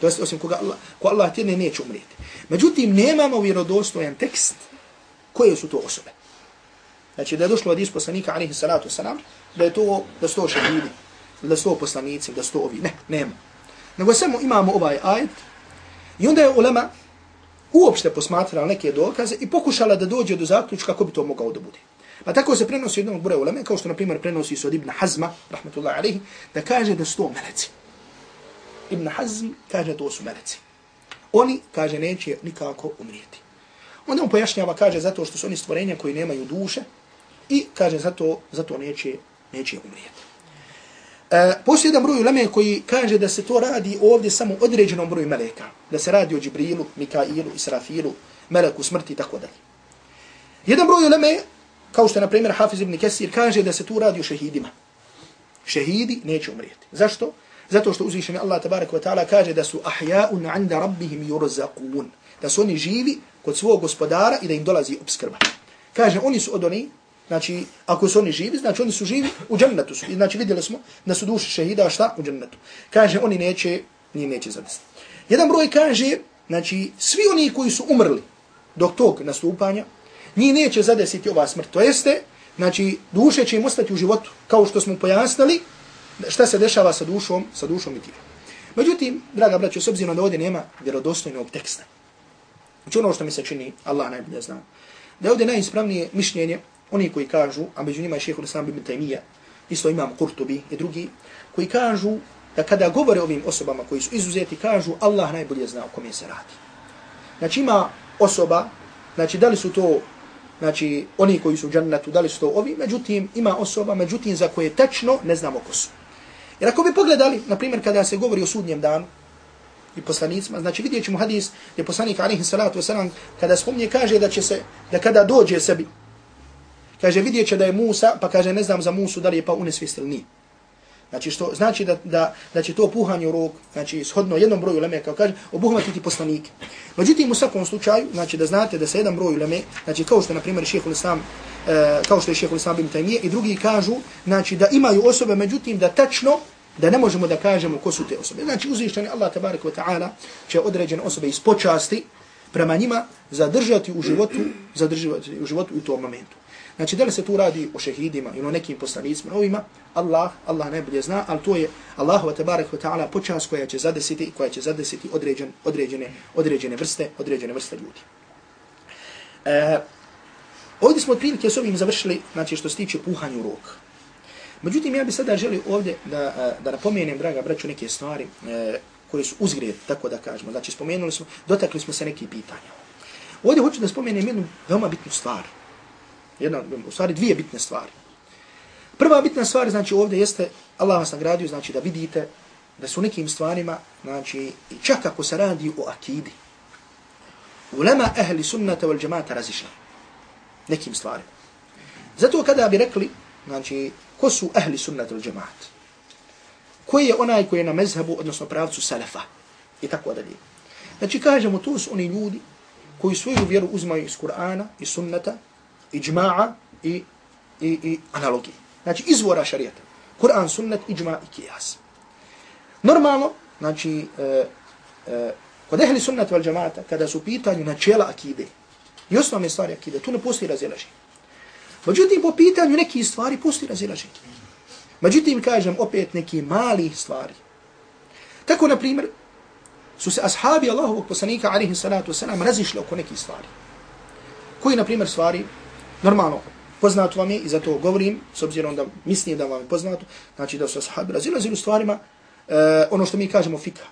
To jest osim koga Allah, ko Allah tjedne neće umrijeti. Međutim, nemamo vjerodostojan tekst koje su to osobe. Znači, da je došlo od isposlanika, alaihi salatu wasalam, da je to, da su to šehidi, da su to poslanici, da su to ovi. Ne, nema. Nego samo imamo ovaj ajet i onda je ulema uopšte posmatrala neke dokaze i pokušala da dođe do zaključka kako bi to mogao da bude. Pa tako se prenosi jednom broja uleme, kao što na primjer prenosi se od Ibn Hazma, rahmetullahi alihi, da kaže da su to meleci. Ibn Hazm kaže to su meleci. Oni, kaže, neće nikako umrijeti. Onda on pojašnjava, kaže, zato što su oni stvorenja koji nemaju duše i kaže, zato, zato neće, neće umrijeti. E, postoji jedan broj uleme koji kaže da se to radi ovdje samo određenom broju meleka. Da se radi o Džibrilu, Mikailu, Israfilu, Meleku smrti i tako dalje. Jedan broj uleme, kao što je na primjer Hafiz ibn Kesir, kaže da se tu radi o šehidima. Šehidi neće umrijeti. Zašto? Zato što uzvišeni Allah tabarak wa ta'ala kaže da su ahja'un 'inda rabbihim yurzaqun. Da su oni živi kod svog gospodara i da im dolazi obskrba. Kaže oni su od oni, znači ako su oni živi, znači oni su živi u džennetu su. Znači vidjeli smo da su duše šehida šta u džennetu. Kaže oni neće, ni neće zadesiti. Jedan broj kaže, znači svi oni koji su umrli dok tog nastupanja, njih neće zadesiti ova smrt. To jeste, znači duše će im ostati u životu, kao što smo pojasnili, šta se dešava sa dušom, sa dušom i tijelom. Međutim, draga braćo, s obzirom da ovdje nema vjerodostojnog teksta. Znači ono što mi se čini, Allah najbolje zna, da je ovdje najispravnije mišljenje, oni koji kažu, a među njima je šehhul Islam ibn Taymiya, isto imam Kurtubi i drugi, koji kažu da kada govore ovim osobama koji su izuzeti, kažu Allah najbolje zna o kome se radi. Znači ima osoba, znači da li su to znači oni koji su u džennetu, da li su to ovi, međutim ima osoba, međutim za koje tačno ne znamo ko su. Jer ako bi pogledali, na primjer, kada se govori o sudnjem danu i poslanicima, znači vidjet ćemo hadis gdje poslanik alaihi salatu wasalam, kada spomnije, kaže da će se, da kada dođe sebi, kaže vidjet će da je Musa, pa kaže ne znam za Musu da li je pa unesvijest ili nije. Znači što znači da, da, da će to puhanje u rog, znači shodno jednom broju leme, kao kaže, obuhvatiti poslanike. Međutim, u svakom slučaju, znači da znate da se jedan broj leme, znači kao što na primjer šehhul islam, e, kao što je šehhul islam bin Taymiye, i drugi kažu, znači da imaju osobe, međutim da tačno, da ne možemo da kažemo ko su te osobe. Znači uzvišteni Allah tabarik wa ta'ala će određene osobe iz počasti prema njima zadržati u životu, zadržati u životu u tom momentu. Znači, da li se tu radi o šehidima ili o nekim poslanicima, ovima, Allah, Allah najbolje zna, ali to je Allahu tabarak wa ta'ala počas koja će zadesiti, koja će zadesiti određen, određene, određene vrste, određene vrste ljudi. E, ovdje smo otprilike s ovim završili, znači što se tiče puhanju rok. Međutim, ja bih sada želio ovdje da, e, da napomenem, draga braću, neke stvari e, koje su uzgred, tako da kažemo. Znači, spomenuli smo, dotakli smo se neki pitanja. Ovdje hoću da spomenem jednu veoma bitnu stvar jedna, u stvari dvije bitne stvari. Prva bitna stvar, znači ovdje jeste, Allah vas nagradio, znači da vidite da su nekim stvarima, znači čak ako se radi o akidi, ulema ehli sunnata vel džemata razišla. Nekim stvarima. Zato kada bi rekli, znači, ko su ehli sunnata vel džemata? Koji je onaj koji je na mezhebu, odnosno pravcu salafa? i tako dalje. Znači kažemo, to su oni ljudi koji svoju vjeru uzmaju iz Kur'ana, i sunnata, iđma'a i, i, i analogije. Znači izvora šarijeta. Kur'an, sunnet, iđma i kijas. Normalno, znači, e, e, kod ehli sunnet val džamata, kada su pitanju načela akide, i osnovne stvari akide, tu ne postoji razilaženje. Međutim, po pitanju nekih stvari postoji razilaženje. Međutim, kažem opet neki mali stvari. Tako, na primjer, su se ashabi Allahovog poslanika, alihi salatu wasalam, razišli oko nekih stvari. Koji, na primjer, stvari, normalno, poznato vam je i zato govorim, s obzirom da mislim da vam je poznato, znači da su ashabi razilazili u stvarima, uh, ono što mi kažemo fika.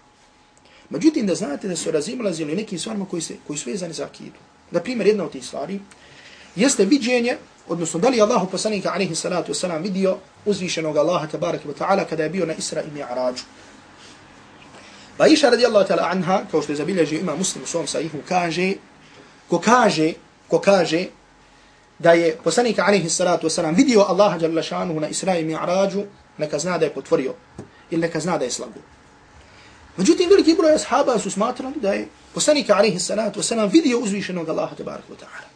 Međutim, da znate da su razilazili nekim stvarima koji, se, koji su vezani za akidu. Na primjer, jedna od tih stvari jeste viđenje, odnosno da li Allahu poslanika, alaihi salatu wasalam, vidio uzvišenog Allaha tabaraka wa ta'ala kada je bio na Isra i Mi'arađu. Pa iša radijallahu ta'ala anha, kao što je zabilježio ima muslim u svom sahihu, kaže, ko kaže, ko kaže, da je poslanik alaihi salatu wasalam vidio Allaha jalla šanuhu na Isra i Mi'rađu, neka zna da je potvorio ili neka zna da je slago. Međutim, veliki broj ashaba su smatrali da je poslanik alaihi salatu wasalam vidio uzvišenog Allaha tabaraka wa ta'ala.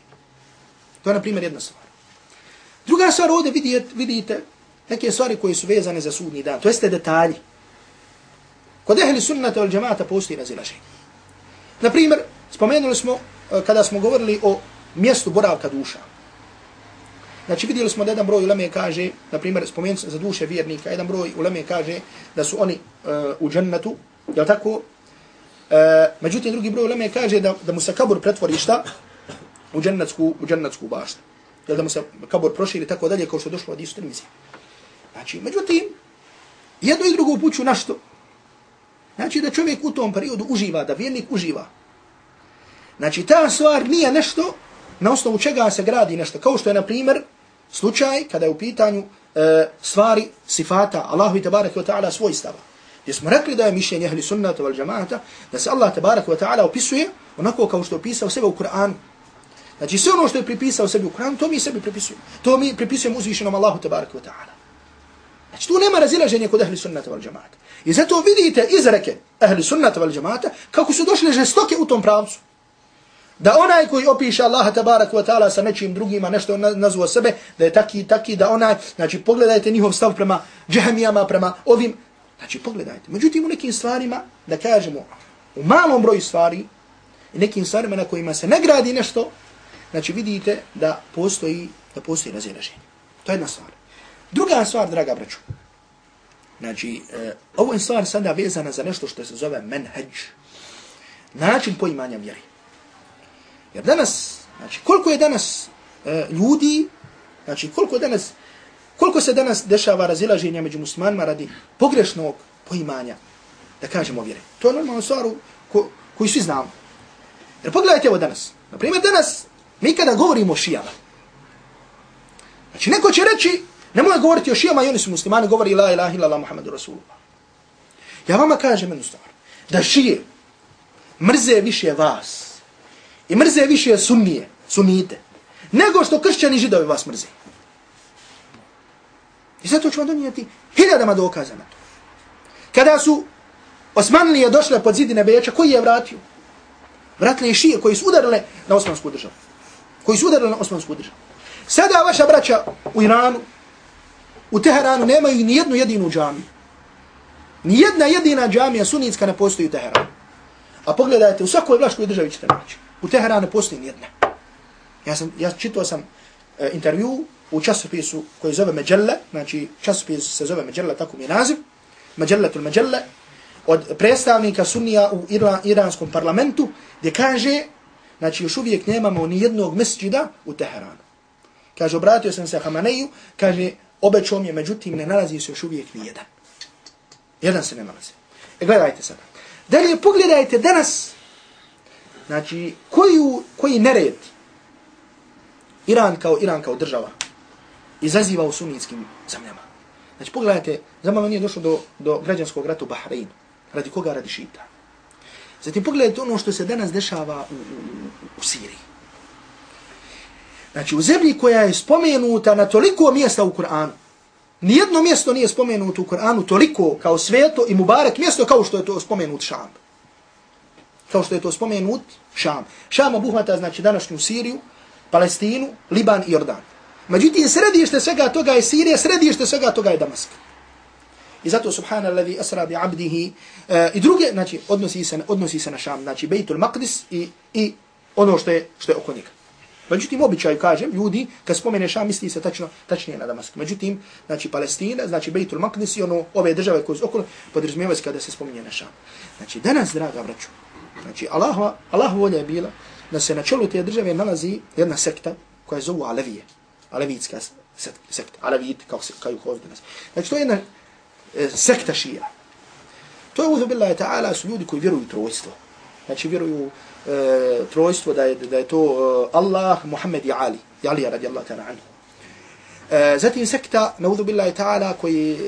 To je, na primjer, jedna stvar. Druga stvar ovdje vidite, vidite neke stvari koje su vezane za sudnji dan. To jeste detalji. Kod ehli sunnata ili džemata postoji razilaženje. Na primjer, spomenuli smo, eh, kada smo govorili o mjestu boravka duša. Znači vidjeli smo da jedan broj uleme kaže, na primjer spomenut za duše vjernika, jedan broj uleme kaže da su oni uh, u džennetu, jel tako? Uh, međutim, drugi broj uleme kaže da, da mu se kabur pretvori šta? U džennetsku, u džennetsku baštu. Jel da mu se kabur proširi tako dalje kao što je došlo od Isu termizije. Znači, međutim, jedno i drugo upuću na što? Znači da čovjek u tom periodu uživa, da vjernik uživa. Znači, ta stvar nije nešto na osnovu čega se gradi nešto. Kao što je, na primjer, slučaj kada je u pitanju e, stvari sifata Allahu i tabaraka wa ta'ala svojstava. Gdje smo rekli da je mišljenje ehli sunnata wal jamaata da se Allah tabaraka wa ta'ala opisuje onako kao što je opisao sebe u Kur'anu. Znači sve ono što je pripisao sebi u Kur'anu, to mi sebi pripisujemo. To mi pripisujemo uzvišenom Allahu tabaraka wa ta'ala. Znači tu nema razilaženja kod ehli sunnata wal jamaata. I zato vidite izreke ehli sunnata wal jamaata kako su došli žestoke u tom pravcu. Da onaj koji opiše Allaha tabarak wa ta'ala sa nečim drugima, nešto nazvao sebe, da je taki taki, da onaj, znači pogledajte njihov stav prema džahmijama, prema ovim, znači pogledajte. Međutim, u nekim stvarima, da kažemo, u malom broju stvari, i nekim stvarima na kojima se ne gradi nešto, znači vidite da postoji, da postoji razilaženje. To je jedna stvar. Druga stvar, draga braću, znači, eh, ovo je stvar sada vezana za nešto što se zove menheđ, način poimanja vjeri. Jer danas, znači koliko je danas e, ljudi, znači koliko danas, koliko se danas dešava razilaženja među muslimanima radi pogrešnog poimanja, da kažemo vjere. To je normalno stvar ko, koju svi znamo. Jer pogledajte ovo danas. Naprimjer, danas mi kada govorimo o šijama, znači neko će reći, ne moje govoriti o šijama i oni su muslimani, govori la ilaha illallah Muhammadu Rasulullah. Ja vama kažem jednu stvar, da šije mrze više vas, I mrze više sunnije, sunnite, nego što kršćani židovi vas mrze. I zato ću vam donijeti hiljadama dokaza na to. Kada su Osmanlije došle pod zidine Beča, koji je vratio? Vratili je šije koji su udarile na osmansku državu. Koji su udarili na osmansku državu. Sada vaša braća u Iranu, u Teheranu nemaju ni jednu jedinu džamiju. Ni jedna jedina džamija sunitska ne postoji u Teheranu. A pogledajte, u svakoj vlaškoj državi ćete naći. U Teheranu postoji nijedna. Ja sam ja čitao sam e, intervju u časopisu koji zove Međelle, znači časopis se zove Međelle, tako mi je naziv, Majallatul Međelle, od predstavnika sunnija u Iran, iranskom parlamentu, gdje kaže, znači još uvijek nemamo ni jednog mesđida u Teheranu. Kaže, obratio sam se Hamaneju, kaže, obećao mi je, međutim, ne nalazi se još uvijek ni jedan. Jedan se ne nalazi. E, gledajte sada. Dalje, pogledajte danas, Znači, koju, koji nered Iran kao Iran kao država izaziva u sunitskim zemljama. Znači, pogledajte, zamalo nije došlo do, do građanskog rata u Bahreinu. Radi koga? Radi šita. Zatim pogledajte ono što se danas dešava u, u, u Siriji. Znači, u zemlji koja je spomenuta na toliko mjesta u Kur'anu, nijedno mjesto nije spomenuto u Kur'anu toliko kao sveto i mubarek mjesto kao što je to spomenut Šamba kao što je to spomenut, Šam. Šam obuhvata znači današnju Siriju, Palestinu, Liban i Jordan. Međutim, središte svega toga je Sirija, središte svega toga je Damask. I zato subhana alladhi asra bi abdihi uh, i druge, znači odnosi se odnosi se na Šam, znači Beitul Maqdis i i ono što je što je oko njega. Međutim, običaj kažem, ljudi, kad spomene Šam, misli se tačno, tačnije na Damask. Međutim, znači Palestina, znači Beitul Maqdis i ono, ove države koje su okolo, podrazumijeva se kada se spominje na Šam. Znači, danas, draga braću, znači, Allahova, Allah volja je bila da se na čelu te države nalazi jedna sekta koja je zovu Alevije. Alevijska sekta. Alevijit, kao, se, kaju ovdje nas. Znači, to je jedna e, sekta šija. To je uzu billahi ta'ala su ljudi koji vjeruju trojstvo. Znači, vjeruju e, trojstvo da je, da je to e, Allah, Muhammed i Ali. I Ali radijallahu ta'ala anhu. E, zatim sekta, nauzu billahi ta'ala, koji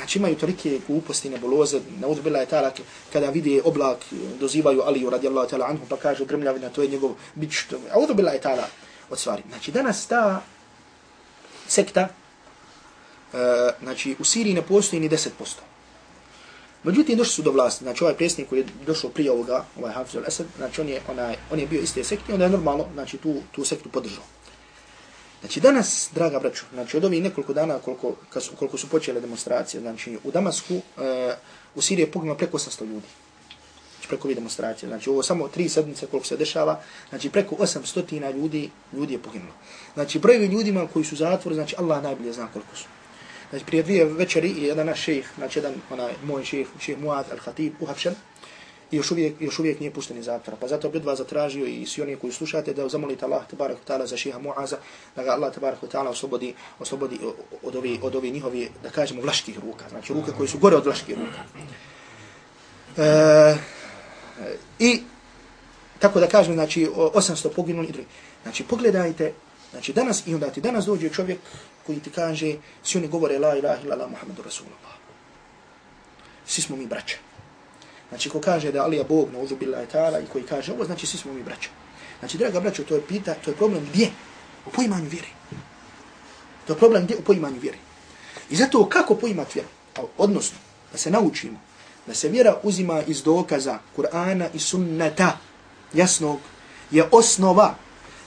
znači imaju tolike gluposti, nebuloze, neudbila je ta'ala, kada vidi oblak, dozivaju Aliju radijallahu ta'ala anhu, pa kažu grmljavina, to je njegov bić, nauzu je ta'ala od stvari. Znači danas ta sekta, e, znači u Siriji ne postoji ni 10%. Međutim, došli su do vlasti. Znači, ovaj presnik koji je došao prije ovoga, ovaj Hafiz al-Asad, znači, on je, onaj, on je bio iste sekte, onda je normalno, znači, tu, tu sektu podržao. Znači, danas, draga braću, znači, od ovih nekoliko dana, koliko, su, koliko su počele demonstracije, znači, u Damasku, uh, u Siriji je poginulo preko 800 ljudi. Znači, preko ovih demonstracije. Znači, ovo samo tri sedmice koliko se dešava, znači, preko 800 ljudi, ljudi je poginulo. Znači, brojevi ljudima koji su zatvor, znači, Allah najbolje zna koliko su. Znači, prije dvije večeri je jedan naš šejh, znači jedan onaj moj šejh, šejh Muad al-Khatib, uhapšen, i još uvijek, još uvijek nije pušten iz zatvora. Pa zato bi od vas zatražio i svi oni koji slušate da zamolite Allah tabarak ta'ala za šeha Muaza, da ga Allah tabarak ta'ala oslobodi, oslobodi od ovi, od ovi njihovi, da kažemo, vlaških ruka. Znači, ruke koje su gore od vlaških ruka. E, I, tako da kažem, znači, 800 poginuli i drugi. Znači, pogledajte, znači, danas, i onda ti danas dođe čovjek koji ti kaže, svi oni govore la ilaha illa la Muhammedu Rasulullah. Svi smo mi braća. Znači, ko kaže da Ali je Bog, na uzu billahi ta'ala, i koji kaže ovo, znači, svi smo mi braća. Znači, draga braćo, to je pita, to je problem gdje? U poimanju vjeri. To je problem gdje? U poimanju vjeri. I zato kako poimati vjeru? Odnosno, da se naučimo, da se vjera uzima iz dokaza Kur'ana i sunnata, jasnog, je osnova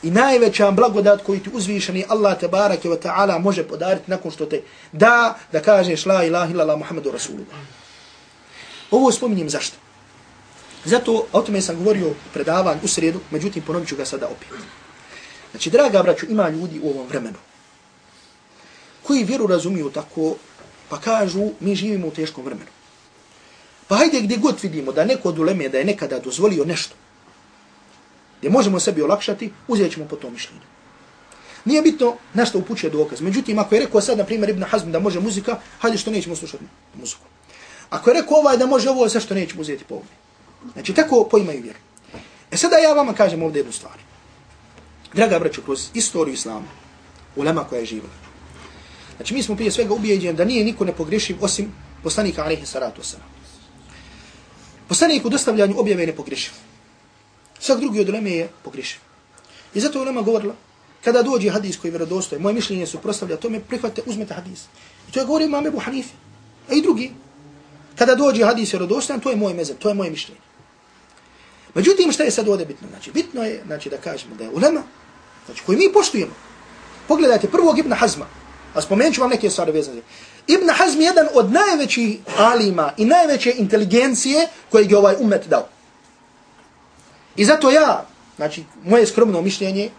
I najveća blagodat koju ti uzvišeni Allah te barake wa ta'ala može podariti nakon što te da, da kažeš la ilaha illallah Muhammedu Rasulullah. Ovo spominjem zašto? Zato, o tome sam govorio predavan u sredu, međutim ponovit ću ga sada opet. Znači, draga braću, ima ljudi u ovom vremenu koji vjeru razumiju tako, pa kažu, mi živimo u teškom vremenu. Pa hajde gdje god vidimo da neko od uleme da je nekada dozvolio nešto, gdje možemo sebi olakšati, uzet ćemo po to mišljenje. Nije bitno nešto upućuje dokaz. Međutim, ako je rekao sad, na primjer, Ibn Hazm da može muzika, hajde što nećemo slušati muziku. Ako je rekao ovaj da može ovo, sve što nećemo uzeti po ovome. Znači, tako poimaju vjeru. E sada ja vama kažem ovdje jednu stvar. Draga braću, kroz istoriju Islama, ulema koja je živjela. Znači, mi smo prije svega ubijeđeni da nije niko ne pogrešiv osim poslanika alaihi salatu wasalam. Poslanik u dostavljanju objave ne pogrešiv. Svak drugi od uleme je pogrišen. I zato ulema govorila, kada dođe hadis koji je moje mišljenje su prostavlja tome, prihvate, uzmete hadis. I to je govorio imam Ebu Hanife. A i drugi, kada dođe hadis vjerodostaj, to je moje mezem, to je moje mišljenje. Međutim, šta je sad ovdje bitno? Znači, bitno je znači, da kažemo da je ulema, znači, koju mi poštujemo. Pogledajte prvog Ibn Hazma, a spomenut ću vam neke stvari vezane. Ibn Hazm je jedan od najvećih alima i najveće inteligencije koje je ovaj umet dao. I zato ja, znači, moje skromno mišljenje,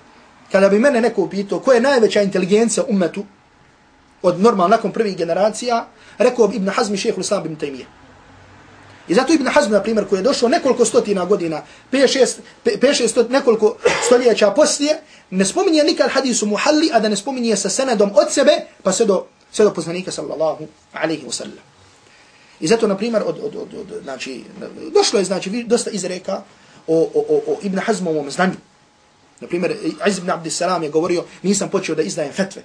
kada bi mene neko upitao koja je najveća inteligencija umetu od normal nakon prvih generacija, rekao bi Ibn Hazm i šehehu Islam ibn Taymiye. I zato Ibn Hazm, na primjer, koji je došao nekoliko stotina godina, 5-6 nekoliko stoljeća poslije, ne spominje nikad hadisu muhalli, a da ne spominje sa senedom od sebe, pa sve do, sve do poznanika, sallallahu alaihi wasallam. I zato, na primjer, od, od, od, od, znači, došlo je, znači, dosta izreka, o, o, o, o Ibn Hazmovom znanju. Na primjer, Iz ibn Abdissalam je govorio, nisam počeo da izdajem fetve.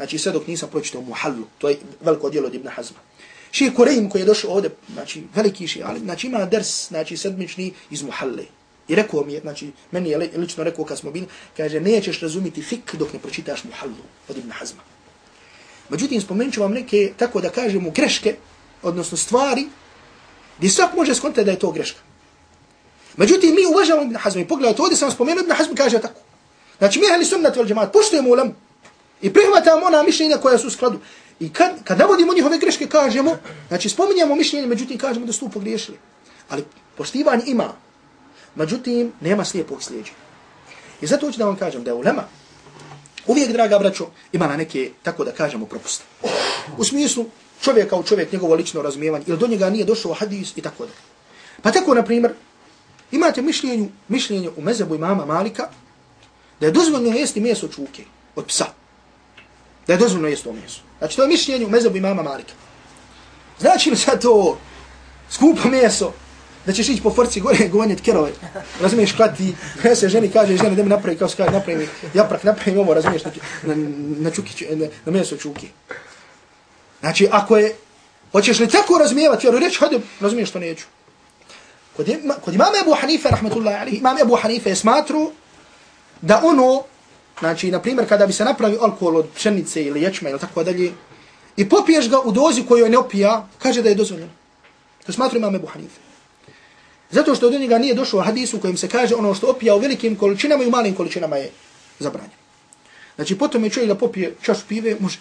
Znači, sve dok nisam pročitao Muhallu, to je veliko djelo od Ibn Hazma. Ši Kurejim koji je došao ovdje, znači, veliki ši, ali, znači, ima ders, znači, sedmični iz Muhalle. I rekao mi je, znači, meni je lično rekao kad smo bili, kaže, nećeš razumiti fik dok ne pročitaš Muhallu od Ibn Hazma. Međutim, spomenut vam neke, tako da kažemo, greške, odnosno stvari, gdje svak može skontati da je to greška. Međutim, mi uvažavamo Ibn Hazma i pogledajte, ovdje sam spomenuo Ibn Hazm kaže tako. Znači, mi ahli sunnat vel džemaat, poštujemo ulemu i prihvatamo ona mišljenja koja su u skladu. I kad, kad navodimo njihove greške, kažemo, znači spominjamo mišljenje, međutim kažemo da su tu pogriješili. Ali poštivanje ima, međutim nema slijepog slijedženja. I zato hoću da vam kažem da je ulema uvijek, draga braćo, ima na neke, tako da kažemo, propuste. U smislu čovjek kao čovjek, njegovo lično razumijevanje, ili do njega nije došao hadis i tako da. Pa tako, na primjer, imate mišljenju, mišljenje u mezebu imama Malika da je dozvoljno jesti meso čuke od psa. Da je dozvoljno jesti to meso. Znači, to je mišljenje u mezebu imama Malika. Znači li sad to skupo meso, da ćeš ići po forci gore gonjet kerove, razumiješ, klati, ja se ženi kaže, žena da mi napravi, kao skaj, napravi mi japrak, napravi ovo, razumiješ, na, na, na, čuki, na, na meso čuki. Znači, ako je, hoćeš li tako razumijevati, jer reći, hajde, razumiješ, to neću. Kod, ima, kod imama Ebu Hanife, rahmetullahi alihi, imam Ebu Hanife je smatru da ono, znači, na primjer, kada bi se napravi alkohol od pšenice ili ječma ili tako dalje, i popiješ ga u dozi koju ne opija, kaže da je dozvoljeno. To smatru imam Ebu Hanife. Zato što od njega nije došao hadisu u kojem se kaže ono što opija u velikim količinama i u malim količinama je zabranjeno. Znači, potom je čovjek da popije čašu pive, može.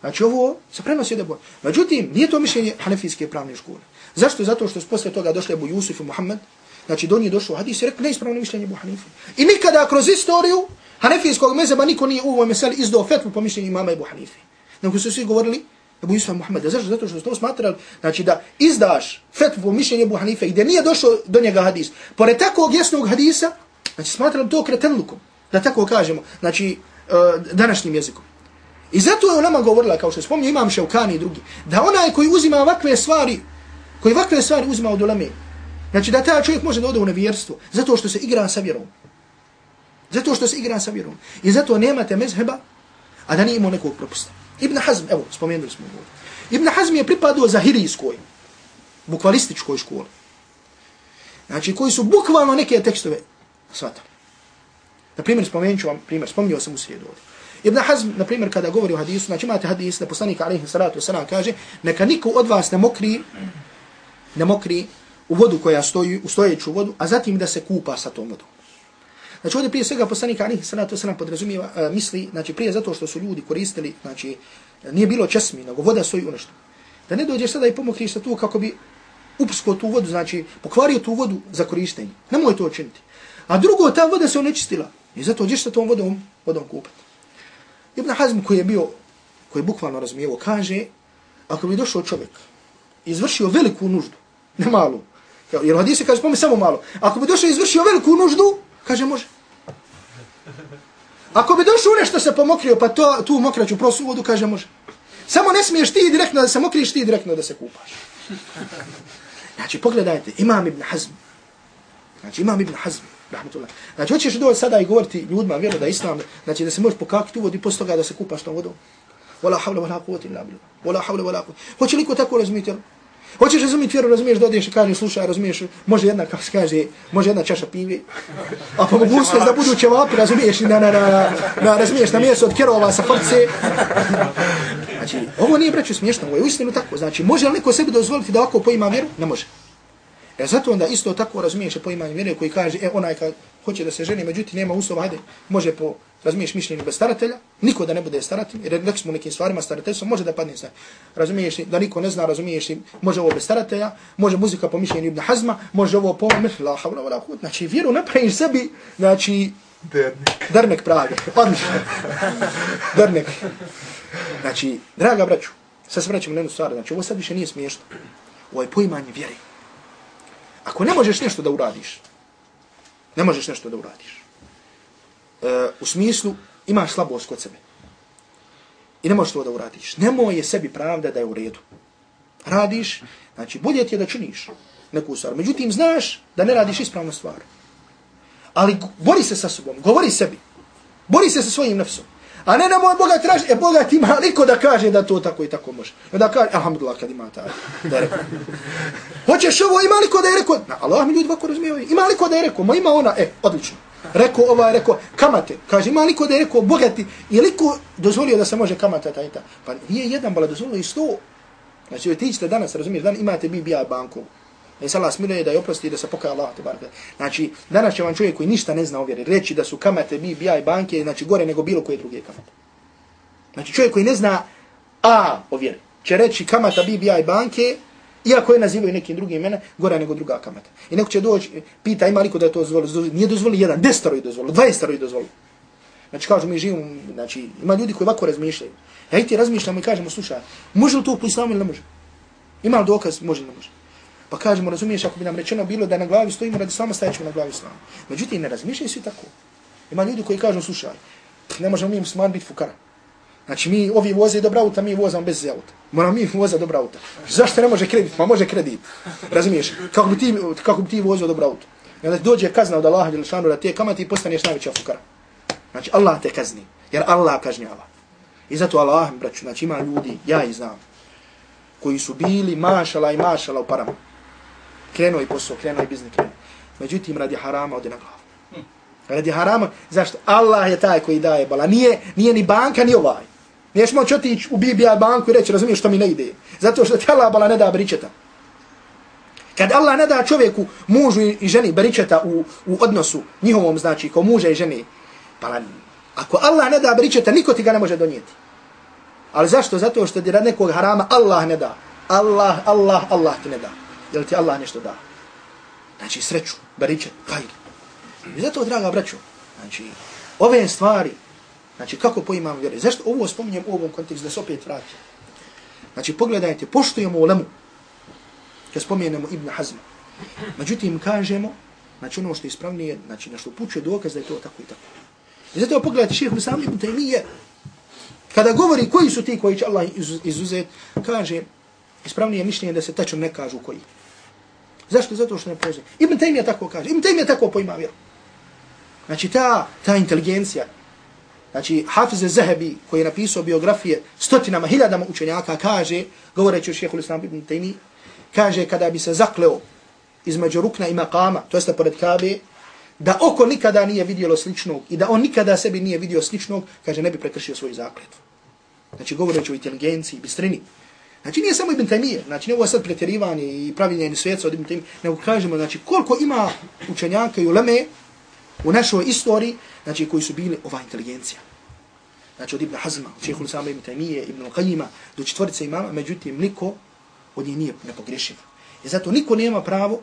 Znači, ovo se prenosi da bo. Međutim, nije to mišljenje hanefijske pravne škole. Zašto? Zato što posle toga došli Abu Jusuf i Muhammed, znači do nje došao hadis i rekli neispravno mišljenje Abu Hanife. I nikada kroz istoriju hanefijskog mezeba niko nije u ovoj meseli izdao fetvu po mišljenju imama Abu Hanife. Nego su svi govorili Abu Yusuf Muhammed. Zašto? Zato što su to smatrali, znači da izdaš fetvu po mišljenju Abu Hanife i da nije došao do njega hadis. Pored takvog jasnog hadisa, znači smatrali to kretenlukom, da tako kažemo, znači e, današnjim jezikom. I zato je nama govorila, kao što spomnio imam Ševkani i drugi, da onaj koji uzima ovakve stvari koji vakve stvari uzima od ulame. Znači da taj čovjek može da ode u nevjerstvo, zato što se igra sa vjerom. Zato što se igra sa vjerom. I zato nemate mezheba, a da nije imao nekog propusta. Ibn Hazm, evo, spomenuli smo ovo. Ibn Hazm je pripadao zahirijskoj, bukvalističkoj školi. Znači, koji su bukvalno neke tekstove shvatali. Na primjer, spomenut ću vam primjer, spomenuo sam u srijedu ovdje. Ibn Hazm, na primjer, kada govori o hadisu, znači imate hadis da poslanik alaihi salatu wasalam kaže, neka niko od vas ne mokri ne mokri u vodu koja stoji, u stojeću vodu, a zatim da se kupa sa tom vodom. Znači ovdje prije svega poslanik Alihi Salatu Wasalam podrazumijeva, uh, misli, znači prije zato što su ljudi koristili, znači e, nije bilo česmi, nego voda stoji u nešto. Da ne dođeš sada i pomokriš sa tu kako bi upsko tu vodu, znači pokvario tu vodu za korištenje. Nemoj to učiniti. A drugo, ta voda se onečistila. I zato ođeš sa tom vodom, vodom kupati. Ibn Hazm koji je bio, koji je bukvalno razumijevo, kaže, ako bi došao čovjek, izvršio veliku nuždu, ne malu. Jer u hadisi kaže, spomni samo malo. Ako bi došao i izvršio veliku nuždu, kaže, može. Ako bi došao nešto se pomokrio, pa to, tu mokraću prosu vodu, kaže, može. Samo ne smiješ ti direktno da se mokriš, ti direktno da se kupaš. Znači, pogledajte, imam Ibn Hazm. Znači, imam Ibn Hazm. Rahmetullah. Znači, hoćeš doći sada i govoriti ljudima, vjeru da islam, znači da se možeš pokakiti u vodu i posle toga da se kupaš tom vodom. Wala havla wala quwwata illa billah. Wala havla wala quwwata. Hoće li ko tako razumjeti? Hoćeš razumjeti vjeru, razumiješ da odeš i kažeš, slušaj, razumiješ, može jedna, kako se kaže, može jedna čaša pive, a po mogućnost da budu ćevapi, razumiješ, na, na, na, na, razumiješ, na mjesto od kerova sa frce. Znači, ovo nije braću, smiješno, ovo je uistinu tako. Znači, može li neko sebi dozvoliti da ovako poima vjeru? Ne može. E zato onda isto tako razumiješ poimanje vjere koji kaže, e, onaj hoće da se ženi, međutim nema uslova, ajde, može po razumiješ mišljenje bez staratelja, niko da ne bude staratelj, jer rekli smo nekim stvarima starateljstvo, može da padne sa. Razumiješ da niko ne zna, razumiješ može ovo bez staratelja, može muzika po mišljenju Ibn Hazma, može ovo po mišljenju, la havla, la hud, znači vjeru napraviš sebi, znači, dernek pravi, odlično, dernek. Znači, draga braću, sad se vraćamo na jednu stvar, znači ovo sad više nije smiješno, ovo je poimanje vjere. Ako ne možeš nešto da uradiš, ne možeš nešto da uradiš, E, u smislu imaš slabost kod sebe. I ne možeš to da uradiš. Nemoj je sebi pravda da je u redu. Radiš, znači bolje ti je da činiš neku stvar. Međutim, znaš da ne radiš ispravnu stvar. Ali bori se sa sobom, govori sebi. Bori se sa svojim nefsom. A ne nemoj Boga traži, e Boga ti ima liko da kaže da to tako i tako može. I da kaže, alhamdulillah, kad ima taj, da je rekao. Hoćeš ovo, ima liko da je rekao? Na, Allah mi ljudi ovako razumijevaju. Ima liko da je rekao? Ma ima ona, e, odlično. Rekao ovaj, rekao, kamate. Kaže, ima liko da je rekao, bogati. I liko dozvolio da se može kamata taj ta. Pa nije jedan, bala dozvolio i sto. Znači, ti ćete danas, razumiješ, dan imate BBI banku. Da se Allah smiluje da je oprosti da se pokaja Allah te barke. Znači, danas će vam čovjek koji ništa ne zna o vjeri reći da su kamate BBI banke, znači gore nego bilo koje druge kamate. Znači, čovjek koji ne zna A o vjeri, će reći kamata BBI banke, iako je nazivaju nekim drugim imena, gore nego druga kamata. I neko će doći, pita ima li ko da je to dozvoli, nije dozvoli jedan, destaro je dozvoli, dvajestaro je dozvoli. Znači, kažu mi živimo, znači, ima ljudi koji ovako razmišljaju. Ja ti razmišljamo i kažemo, slušaj, može li to po islamu ili ne može? Ima li dokaz, može ili ne može? Pa kažemo, razumiješ, ako bi nam rečeno bilo da na glavi stojimo radi islama, stajećemo na glavi islama. Međutim, ne razmišljaju svi tako. Ima ljudi koji kažu, slušaj, ne možemo mi musliman biti fukara. Znači, mi ovi voze dobra auta, mi vozamo bez auta. Moramo mi voza dobra auta. Zašto ne može kredit? Ma može kredit. Razumiješ? Kako bi ti, kako bi ti vozio dobra auta? I onda dođe kazna od Allaha, Đelšanu, da te kamati i postaneš najveća fukara. Znači, Allah te kazni. Jer Allah kažnjava. I zato Allah, braću, znači ima ljudi, ja ih znam, koji su bili mašala i mašala u parama. Krenuo i posao, krenuo i biznis, krenuo. Međutim, radi harama ode na glavu. Radi harama, zašto? Allah je taj koji daje bala. Nije, nije ni banka, ni ovaj. Niješ moći otići u Bibija banku i reći, razumiješ što mi ne ide. Zato što ti Allah bala ne da bričeta. Kad Allah ne da čovjeku, mužu i ženi bričeta u, u odnosu njihovom, znači, ko muže i ženi, bala, ako Allah ne da bričeta, niko ti ga ne može donijeti. Ali zašto? Zato što ti rad nekog harama Allah ne da. Allah, Allah, Allah ti ne da. Jel ti Allah nešto da? Znači sreću, baričet, hajde. I zato, draga braćo, znači, ove stvari, znači, kako poimam vjeru, Zašto ovo spominjem u ovom kontekstu da se opet vratim. Znači, pogledajte, poštujemo u lemu, kad spomenemo Ibn Hazma. Međutim, kažemo, znači ono što je ispravnije, znači nešto pučuje dokaz da je to tako i tako. I zato pogledajte šehehu sami Ibn Taymiye, Kada govori koji su ti koji će Allah izuzet, kaže, ispravnije mišljenje da se tačno ne kažu koji. Zašto? Zato što ne poznaje. Ibn Taymiyyah tako kaže. Ibn Taymiyyah tako pojma vjeru. Znači ta, ta inteligencija, znači Hafiz Zahabi koji je napisao biografije stotinama, hiljadama učenjaka, kaže, govoreći o šehehu l-Islam Ibn Taymi, kaže kada bi se zakleo između rukna i makama, to jeste pored Kabe, da oko nikada nije vidjelo sličnog i da on nikada sebi nije vidio sličnog, kaže, ne bi prekršio svoj zaklet. Znači, govoreći o inteligenciji, bistrini. Znači, nije samo Ibn Taymiye, znači, ne ovo sad pretjerivanje i praviljenje svijeca od Ibn Taymiye, nego kažemo, znači, koliko ima učenjaka i uleme u našoj istoriji, znači, koji su bili ova inteligencija. Znači, od Ibn Hazma, od Čehul Sama Ibn Taymiye, Ibn Qajima, do četvorice imama, međutim, niko od njih nije nepogrešiv. I zato niko nema pravo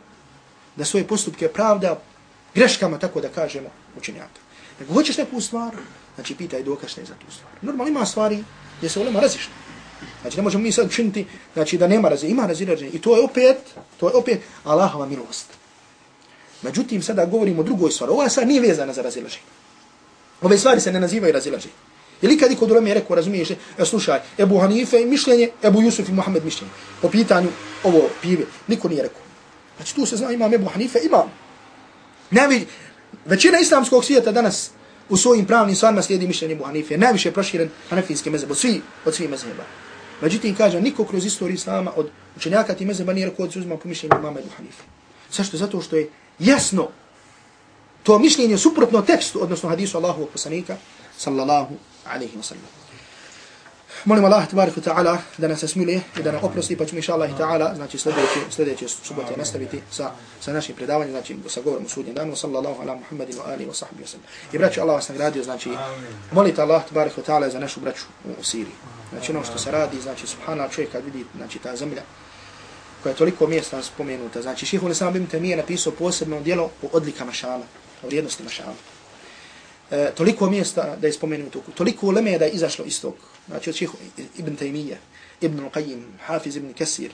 da svoje postupke pravda greškama, tako da kažemo, učenjaka. Nego hoćeš neku stvar, znači pitaj dokaz ne za tu stvar. Normalno ima stvari gdje se ulema razišla. Znači ne možemo mi sad činiti znači, da nema razi, ima razilaženje. I to je opet, to je opet Allahova milost. Međutim, sada govorimo o drugoj stvari. Ova stvar nije vezana za razilaženje. Ove stvari se ne nazivaju razilaženje. Ili kad iko drome rekao, razumiješ, e, slušaj, Ebu Hanife i mišljenje, Ebu Jusuf i Muhammed mišljenje. Po pitanju ovo pive, niko nije rekao. Znači tu se zna, imam Ebu Hanife, imam. Najvi, većina islamskog svijeta danas u svojim pravnim stvarima slijedi mišljenje Ebu Hanife. Najviše je proširen hanefijski mezheb od svih, od svih mezheba. Međutim, kaže, niko kroz istoriju islama od učenjaka ti mezeba nije rekao da uzima po mišljenju mama Ebu Hanife. Zašto? Zato što je jasno to mišljenje suprotno tekstu, odnosno hadisu Allahovog poslanika, sallallahu alaihi wa sallam. Molim Allah tabarik wa ta'ala da nas smiluje i da nam oprosti, pa ćemo inša Allah ta'ala, znači sljedeće, sljedeće subote nastaviti sa, sa našim predavanjem, znači sa govorom u sudnjem danu, sallallahu ala Muhammedin wa alihi wa sahbihi wa sallam. I braću Allah vas nagradio, znači molite Allah tabarik wa ta'ala za našu braću u Siriji. Znači ono što se radi, znači subhana čovjek kad vidi znači, ta zemlja koja je toliko mjesta spomenuta. Znači šihul Islam bim Temije napisao posebno djelo o odlikama šala, o vrijednostima šama e, toliko mjesta da je spomenuto, toliko uleme da je izašlo iz tog, znači od šeho Ibn Temije, Ibn Al-Qayyim, Hafiz Ibn Kasir,